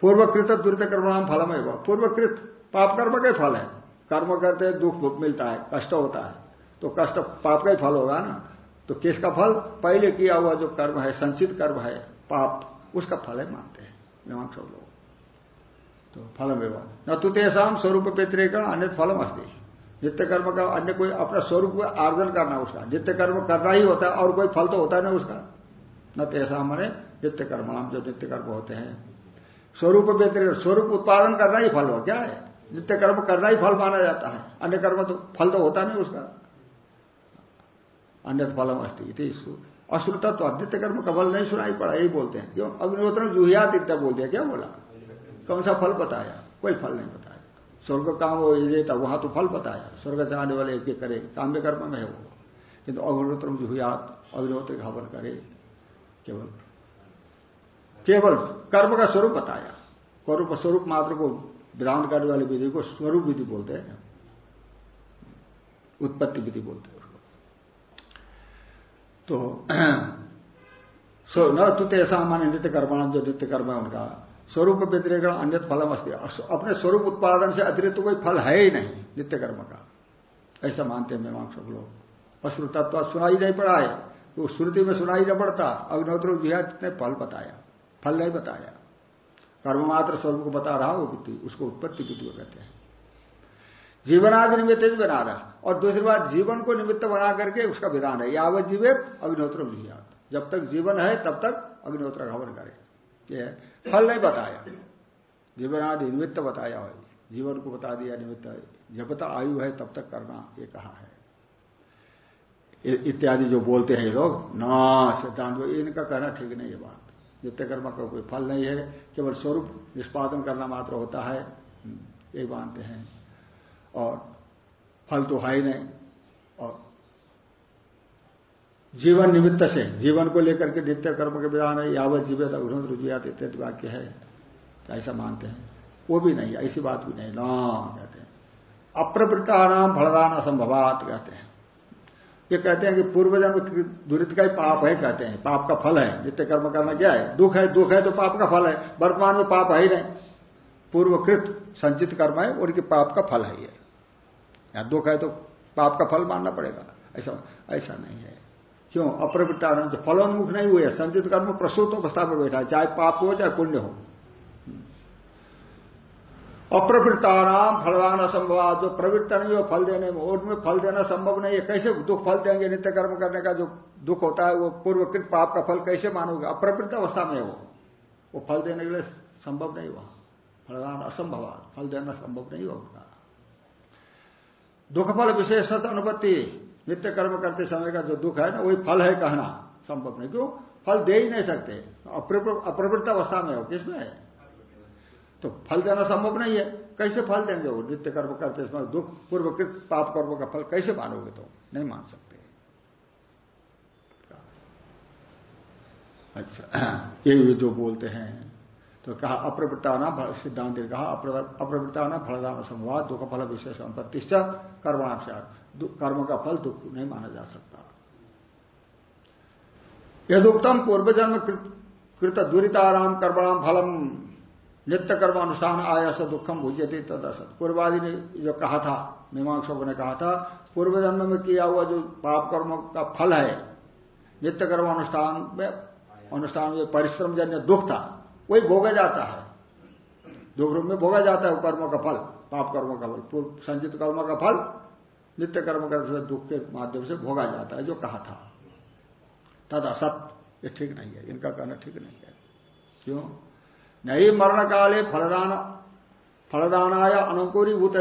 पूर्वकृत दुरित कर्मणाम फलम है पूर्वकृत पाप कर्म का फल है। कर्म करते दुख मिलता है, कष्ट होता है। तो कष्ट पाप का ही फल होगा ना? तो किसका फल? पहले किया हुआ जो कर्म है, संचित कर्म है, पाप, उसका फल है मानते हैं, मीमांसा लोग। तो फलम एवं। न तो तेसाम स्वरूप व्यतिरेकण अन्य फलम अस्ती। नित्य कर्म का अन्य कोई अपना स्वरूप को आर्जन करना उसका। नित्य कर्म करना ही होता है और कोई फल तो होता है ना उसका। न तेसा मने नित्य कर्म जो नित्य कर्म होते हैं। स्वरूप व्यतिरिक्त, स्वरूप उत्पादन करना ही फल हो, क्या है? नित्य कर्म करना ही फल माना जाता है। अन्य कर्म तो फल तो होता नहीं उसका। अन्य फलम अस्थि अश्रुता तो अद्वित्य कर्म का फल नहीं सुनाई पड़ा, यही बोलते हैं। क्यों? अग्निहोत्र इतना बोल दिया, क्या बोला? कौन सा फल बताया? कोई फल नहीं बताया। स्वर्ग काम वो ये था वहाँ तो फल बताया। स्वर्ग आने वाले एक करे काम्य कर्म में है वो। किंतु अग्निहोत्र जुहियात, अग्निहोत्र का हवन करे, केवल। केवल कर्म का स्वरूप बताया। कर्म स्वरूप मात्र को विधान करने वाली विधि को स्वरूप विधि बोलते हैं। उत्पत्ति विधि बोलते हैं तो न तुत ऐसा माने नित्य कर्म जो नित्य कर्म है उनका स्वरूप व्यतिरिक अन्य फलम अस्थित अपने स्वरूप उत्पादन से अतिरिक्त कोई फल है ही नहीं, नित्य कर्म का। ऐसा मानते हैं मीमांसक लोग। अश्रुतत्व सुनाई नहीं पड़ा है। तो श्रुति में सुनाई नहीं पड़ता। अग्नोत्र जितने फल बताया। फल नहीं बताया। कर्म मात्र स्वरूप को बता रहा वो बुद्धि। उसको उत्पत्ति बुद्धि को कहते हैं। जीवनादि निमित्त बना रहा। और दूसरी बात, जीवन को निमित्त बना करके उसका विधान है। यावत जीवित अग्निहोत्र जब तक जीवन है, तब तक अग्निहोत्र हवन करे। फल नहीं बताया। जीवनादि निमित्त बताया हो। जीवन को बता दिया निमित्त जब तक आयु है, तब तक करना ये कहा है। इत्यादि जो बोलते हैं लोग, ना, सिद्धांत इनका कहना ठीक नहीं है बात। नित्य कर्म का कोई फल नहीं है। केवल स्वरूप निष्पादन करना मात्र होता है। ये मानते हैं। और फल तो है ही नहीं। जीवन निमित्त से, जीवन को लेकर के नित्य कर्म के विधान है, यावत जीवित अग्रंथ रुजुयात इत्यादि वाक्य है। ऐसा मानते हैं। वो भी नहीं ऐसी बात भी नहीं ना कहते हैं। अप्रवृत्ता नाम फलदान असंभवात कहते हैं। ये कहते हैं कि पूर्व जन्म दुरित का ही पाप है, कहते हैं। पाप का फल है। नित्य कर्म करना क्या है? दुख है दुख है तो पाप का फल है। वर्तमान में पाप है ही नहीं। पूर्वकृत संचित कर्म है, उनके पाप का फल है ये। या दुख है तो पाप का फल मानना पड़ेगा। ऐसा ऐसा नहीं है। क्यों? अप्रवृत्तानंद फलोन्मुख नहीं हुए। संचित कर्म प्रसूत अवस्था में बैठा चाहे पाप हो, चाहे पुण्य हो। अप्रवृत्तानाम फलदान असंभव जो प्रवृत्त नहीं हो फल देने में उनमें फल देना संभव नहीं है। कैसे दुख फल देंगे? नित्य कर्म करने का जो दुख होता है, वो पूर्वकृत पाप का फल कैसे मानोगे? अप्रवृत्त अवस्था में वो। वो फल देने के लिए संभव नहीं हुआ। फलदान असंभव फल देना संभव नहीं होगा दुख फल विशेषत अनुपत्ति। नित्य कर्म करते समय का जो दुख है ना, वही फल है कहना संभव नहीं। क्यों? फल दे ही नहीं सकते। अप्रवृत्त अवस्था में हो, किसमें? है तो फल देना संभव नहीं है। कैसे फल देंगे वो? नित्य कर्म करते समय दुख, पूर्वकृत पाप कर्म का फल कैसे मानोगे तो नहीं मान सकते। अच्छा यही जो बोलते हैं तो कहा, अप्रवृत्ताना सिद्धांत ने कहा अप्रवृत्ताना फलदान संवाद, दुख फल विशेष संपत्ति कर्माक्षार कर्म का फल दुख नहीं माना जा सकता। यदुक्तम पूर्वजन्म कृत दुरीताराम कर्मणाम फलम, नित्य कर्म अनुष्ठान आया से दुखम भुजती तदसत। पूर्वादि ने जो कहा था, मीमांसकों ने कहा था पूर्व जन्म में किया हुआ जो पाप कर्म का फल है, नित्य कर्म अनुष्ठान में अनुष्ठान में परिश्रम जन्य दुख था, वही भोगा जाता है। दुख रूप में भोगा जाता है कर्मों का फल, पाप कर्मों का फल संचित कर्म का फल नित्य कर्म करते दुख के माध्यम से भोगा जाता है, जो कहा था। तद असत, ये ठीक नहीं है, इनका कहना ठीक नहीं है। क्यों? नहीं मरण काले फलदान, फलदानाय अनुकूरी भूत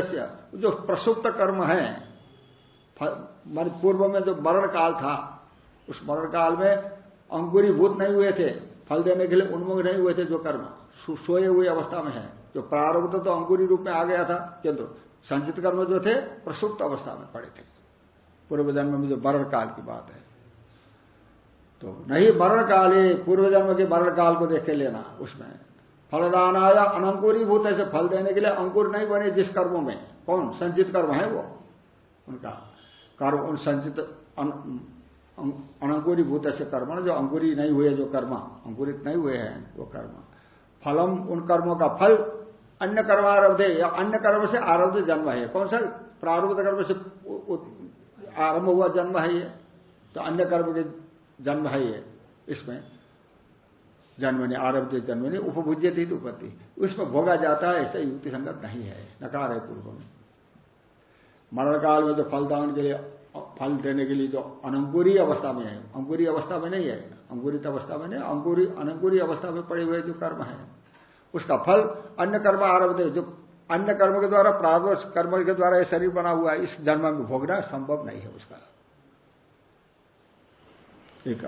जो प्रसुप्त कर्म है पूर्व में जो मरण काल था, उस मरण काल में अंकुरीभूत नहीं हुए थे, फल देने के लिए उन्मुख नहीं हुए थे जो कर्म सोए हुए अवस्था में है। जो प्रारब्ध तो अंकुरी रूप में आ गया था किंतु संचित कर्म जो थे, प्रसुप्त अवस्था में पड़े थे। पूर्व जन्म में जो मरण काल की बात है। तो नहीं मरण काल ही पूर्व जन्म के मरण काल को देख के लेना उसमें। फलदान आया अनंकुरी भूत ऐसे फल देने के लिए अंकुर नहीं बने जिस कर्मों में। कौन? संचित कर्म है वो। उनका कर्म, उन संचित अनंकुरी भूत ऐसे कर्म, जो अंकुरी नहीं हुए, जो कर्म, अंकुरित नहीं हुए हैं, वो कर्म। फलम उन कर्मों का फल अन्य कर्मारब्ध या अन्य कर्म से आरब्ध जन्म है। कौन सा? प्रारब्ध कर्म से आरंभ हुआ जन्म है ये। तो अन्य कर्म के जन्म है ये, इसमें। जन्म ने आरब्ध जन्म ने उपभुज्य थी उपत्ति उसमें भोगा जाता है, ऐसा युक्ति संगत नहीं है। नकार है पूर्व में। मरण काल में जो फलदान के लिए, फल देने के लिए जो अनंकुरी अवस्था में है। अंकुरी अवस्था में नहीं है। अंकुरित अवस्था में नहीं अंकुरी अनंकुरी अवस्था में पड़े हुए जो कर्म है। उसका फल अन्य कर्म आरभ जो अन्य कर्म के द्वारा प्रारंभ कर्म के द्वारा ये शरीर बना हुआ है, इस जन्म में भोगना संभव नहीं है उसका। एक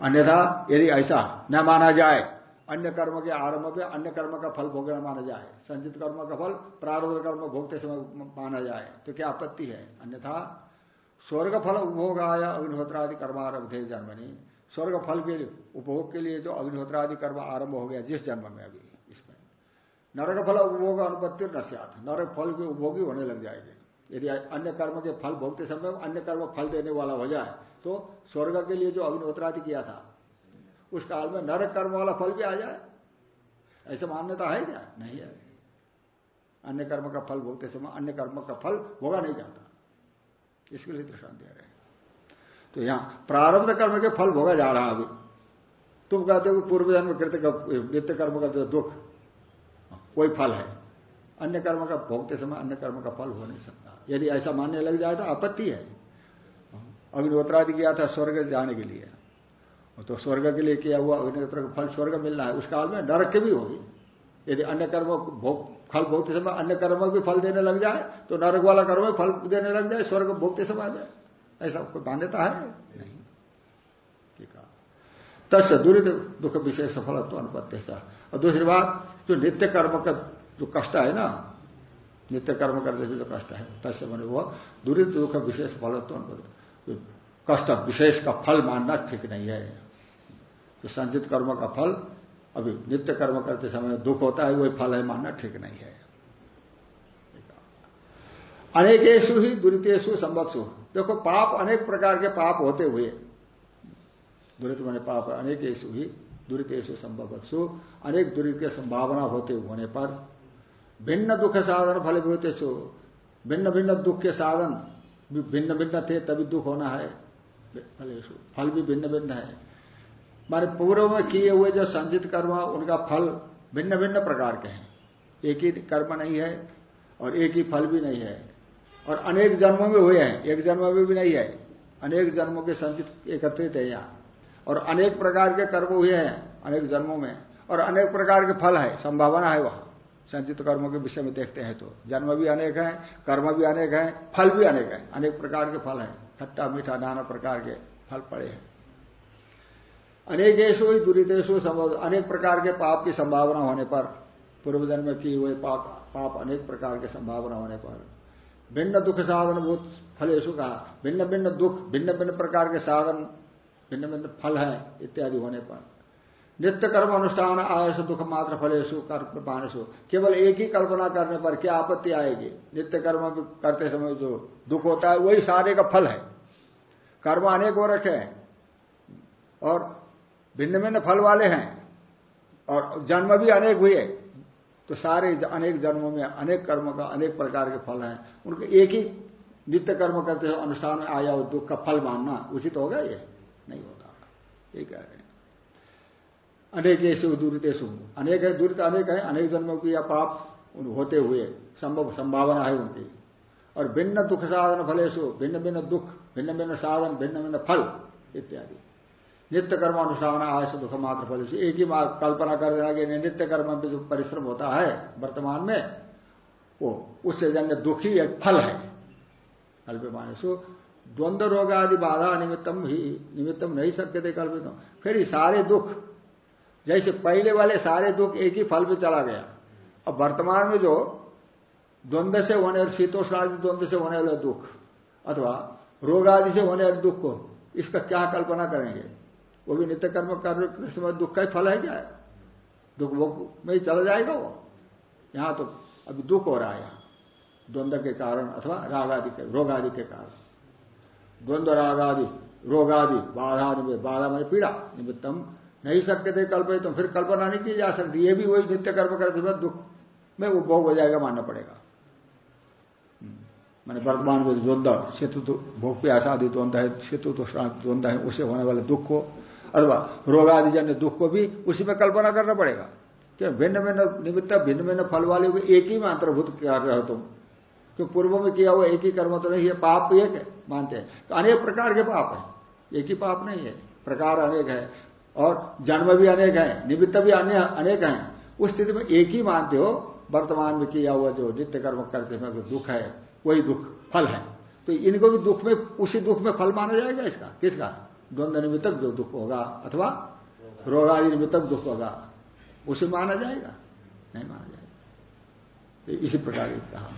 अन्यथा यदि ऐसा न माना जाए, अन्य कर्म के आरंभ में अन्य कर्म का फल भोगना माना जाए, संचित कर्म का फल प्रारंभ कर्म भोगते समय माना जाए तो क्या आपत्ति है? अन्यथा स्वर्ग फल उपभोग आया अग्निहोत्रादि कर्मारंभ थे जन्मनी। स्वर्ग फल के उपभोग के लिए जो अग्निहोत्रादि कर्म आरंभ हो गया, जिस जन्म में अभी, इसमें। नरक फल उपभोग अनुपत्ति न नरक फल के उपभोगी होने लग जाएँगे। यदि अन्य कर्म के फल भोगते समय अन्य कर्म फल देने वाला हो जाए तो स्वर्ग के लिए जो अग्निहोत्रादि किया था, उस काल में नरक कर्म वाला फल भी आ जाए। ऐसे मान्यता है क्या? नहीं है। अन्य कर्म का फल भोगते समय अन्य कर्म का फल भोगा नहीं जाता। इसके लिए दृष्टान दे रहे हैं। तो यहाँ प्रारब्ध कर्म के फल भोगा जा रहा है अभी। तुम कहते हो पूर्व जन्म कृत्य नित्य कर्म करते दुख, कोई फल है? अन्य कर्म का भोगते समय अन्य कर्म का फल हो नहीं सकता। यदि ऐसा मानने लग जाए तो आपत्ति है। अग्निहोत्रादि किया था स्वर्ग जाने के लिए। तो स्वर्ग के लिए किया हुआ अग्निहोत्र का फल स्वर्ग मिलना है। उस काल में नरक भी होगी। यदि अन्य कर्म भोग, फल भोगते समय अन्य कर्म भी फल देने लग जाए तो नरक वाला कर्म फल देने लग जाए, स्वर्ग भोगते समय में ऐसा कोई मान्यता है? नहीं। ठीक है तस् दुरित दुख सफल तो अनुपत्य और दूसरी बात जो नित्य कर्म का जो कष्ट है ना नित्य कर्म करते हुए जो कष्ट है तस्य मैंने वह दुरित दुख विशेष फल तो कष्ट विशेष का फल मानना ठीक नहीं है। जो संचित कर्म का फल अभी नित्य कर्म करते समय दुख होता है वही फल है मानना ठीक नहीं है। अनेकेशु ही दुरितेशु संवत्सु। देखो, पाप अनेक प्रकार के पाप होते हुए, दुरित मैंने पाप अनेकेशु ही दुरितेशु संभवत्सु, अनेक दुरित के संभावना होते होने पर, भिन्न दुख साधन फल विभूतेशु भिन्न भिन्न दुख के साधन, भी भिन्न भिन्न थे तभी दुख होना है फलेशु फल भी भिन्न भिन्न है। माने पूर्व में किए हुए जो संचित कर्म, उनका फल भिन्न भिन्न प्रकार के हैं। एक ही कर्म नहीं है और एक ही फल भी नहीं है। और अनेक जन्मों में हुए हैं, एक जन्म में भी नहीं है। अनेक जन्मों के संचित एकत्रित है यहाँ। और अनेक प्रकार के कर्म हुए हैं अनेक जन्मों में। और अनेक प्रकार के फल है, संभावना है वहाँ। संचित कर्मों के विषय में देखते हैं तो। जन्म भी अनेक है, कर्म भी अनेक है, फल भी अनेक है। अनेक प्रकार के फल है। खट्टा मीठा नाना प्रकार के फल पड़े हैं। अनेकेशु ही दुरीतेशु अनेक प्रकार के पाप की संभावना होने पर पूर्व जन्म किए हुए पाप पाप अनेक प्रकार के संभावना होने पर भिन्न दुख साधन भूत फलेशु कहा। भिन्न भिन्न दुख, भिन्न भिन्न प्रकार के साधन, भिन्न भिन्न फल है, इत्यादि होने पर। नित्य कर्म अनुष्ठान, आयस, दुख मात्र फलेशु कर्म पानसु केवल एक ही कल्पना करने पर क्या आपत्ति आएगी? नित्य कर्म करते समय जो दुख होता है, वही सारे का फल है। कर्म अनेक हो रखे हैं, और भिन्न भिन्न फल वाले हैं, और जन्म भी अनेक हुए। तो सारे अनेक जन्मों में अनेक कर्म का, अनेक प्रकार के फल हैं। उनके एक ही नित्य कर्म करते हुए अनुष्ठान में आया हो दुख का फल मानना, उचित होगा ये? नहीं होता। ये कह रहे हैं। अनेकेशु दुरितेशु अनेक है, दुरित अनेक है, अनेक जन्मों की या पाप होते हुए संभव संभावना है उनकी। और भिन्न दुख साधन फलेशु भिन्न भिन्न दुख, भिन्न भिन्न साधन, भिन्न भिन्न फल, इत्यादि। नित्य कर्म अनुसार आयस दुख मात्र फल से। एक ही कल्पना कर देना कि नित्य कर्म में जो परिश्रम होता है, वर्तमान में, वो उससे जन्य दुखी एक फल है। कल्प मानसु द्वंद्व रोग आदि बाधा निमित्तम ही, निमित्तम नहीं सकते थे कल्पित फिर सारे दुख, जैसे पहले वाले सारे दुख एक ही फल पे चला गया। अब वर्तमान में जो द्वंद्व से होने और शीतोष्णादि द्वंद्व से होने वाले दुख, अथवा रोग आदि से होने वाले दुख को, इसका क्या कल्पना करेंगे? वो भी नित्य कर्म करने समय दुख का ही फल है क्या? है? दुख वो में ही चला जाएगा वो। यहाँ तो अभी दुख हो रहा है यहाँ। द्वंद्व के कारण अथवा राग आदि के, रोग आदि के कारण। द्वंद्व, राग आदि, रोग आदि, बाधा बाधा में पीड़ा निमित्तम नहीं सकते थे कल्पित तो फिर कल्पना नहीं की जा सकती। ये भी वही नित्य कर्म करते हुए दुख में उपभोग हो जाएगा, मानना पड़ेगा। मैंने वर्तमान में द्वंद्व, सेतु तो भोग पे आदि द्वंद्व है, सेतु तो द्वंद्व है, उसे होने वाले दुख को अथवा रोग आदि जन्य दुख को भी उसी में कल्पना करना पड़ेगा। क्यों? भिन्न भिन्न निमित्त भिन्न भिन्न फल वाले को एक ही में अंतर्भूत कर रहे हो तुम। क्यों? पूर्व में किया हुआ एक ही कर्म तो नहीं है, पाप एक है, मानते हैं। तो अनेक प्रकार के पाप है। एक ही पाप नहीं है। प्रकार अनेक है और जन्म भी अनेक है, निमित्त भी अनेक है। उस स्थिति में एक ही मानते हो, वर्तमान में किया हुआ जो नित्य कर्म करते हैं, जो दुख है, वही दुख, फल है। तो इनको भी दुख में, उसी दुख में फल माना जाएगा इसका? किसका? द्वंद्व निमित्तक जो दुख होगा, अथवा रोगादि निमित्तक दुख होगा, उसे माना जाएगा, नहीं माना जाएगा। इसी प्रकार कहा।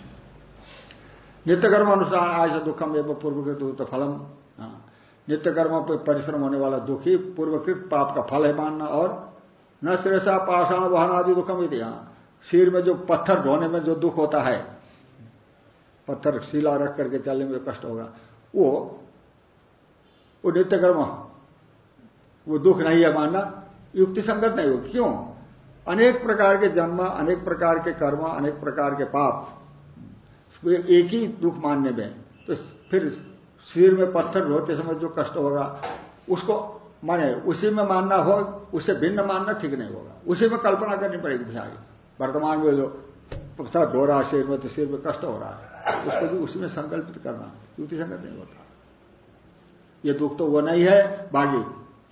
नित्य कर्म अनुसार आज दुखम एवं पूर्वकृत तो फलम हाँ। नित्य कर्म पर परिश्रम होने वाला दुख ही पूर्वकृत पाप का फल है मानना और न श्रेषा पाषाण, वहन आदि दुखम हाँ। सिर में जो पत्थर ढोने में जो दुख होता है, पत्थर, शिला रख करके चलने में कष्ट होगा, वो वो नित्य कर्म। वो दुख नहीं है मानना, युक्ति संगत नहीं हो क्यों? अनेक प्रकार के जन्म, अनेक प्रकार के कर्म, अनेक प्रकार के पाप एक ही दुख मानने में। तो फिर शरीर में पत्थर ढोते समय जो कष्ट होगा, उसको माने, उसी में मानना हो, उसे भिन्न मानना ठीक नहीं होगा। उसी में कल्पना करनी पड़ेगी भिखारी वर्तमान में जो पत्थर ढो रहा है शरीर में तो शरीर में कष्ट हो रहा है। उसको भी उसी में संकल्पित करना, युक्ति संगत नहीं होता। ये दुख तो वो नहीं है बागी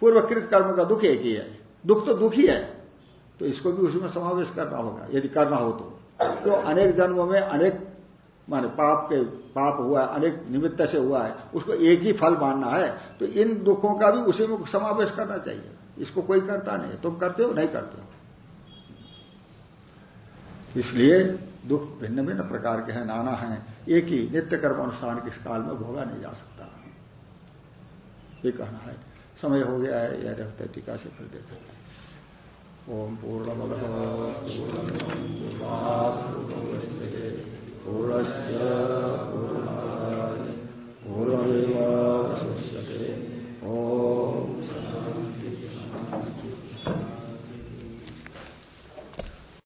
पूर्वकृत कर्म का दुख एक ही है। दुख तो दुख ही है तो इसको भी उसमें समावेश करना होगा यदि करना हो तो, तो अनेक जन्मों में अनेक माने पाप के पाप हुआ है अनेक निमित्त से हुआ है उसको एक ही फल मानना है तो इन दुखों का भी उसी में समावेश करना चाहिए। इसको कोई करता नहीं तुम करते हो नहीं करते हो। इसलिए दुख भिन्न भिन्न प्रकार के हैं नाना हैं एक ही नित्य कर्म अनुष्ठान किस काल में भोगा नहीं जा सकता। ये कहना है। समय हो गया है, यह रखते टीका से फिर देखते हैं। ओम पूर्ण पूर्ण पूर्ण ओम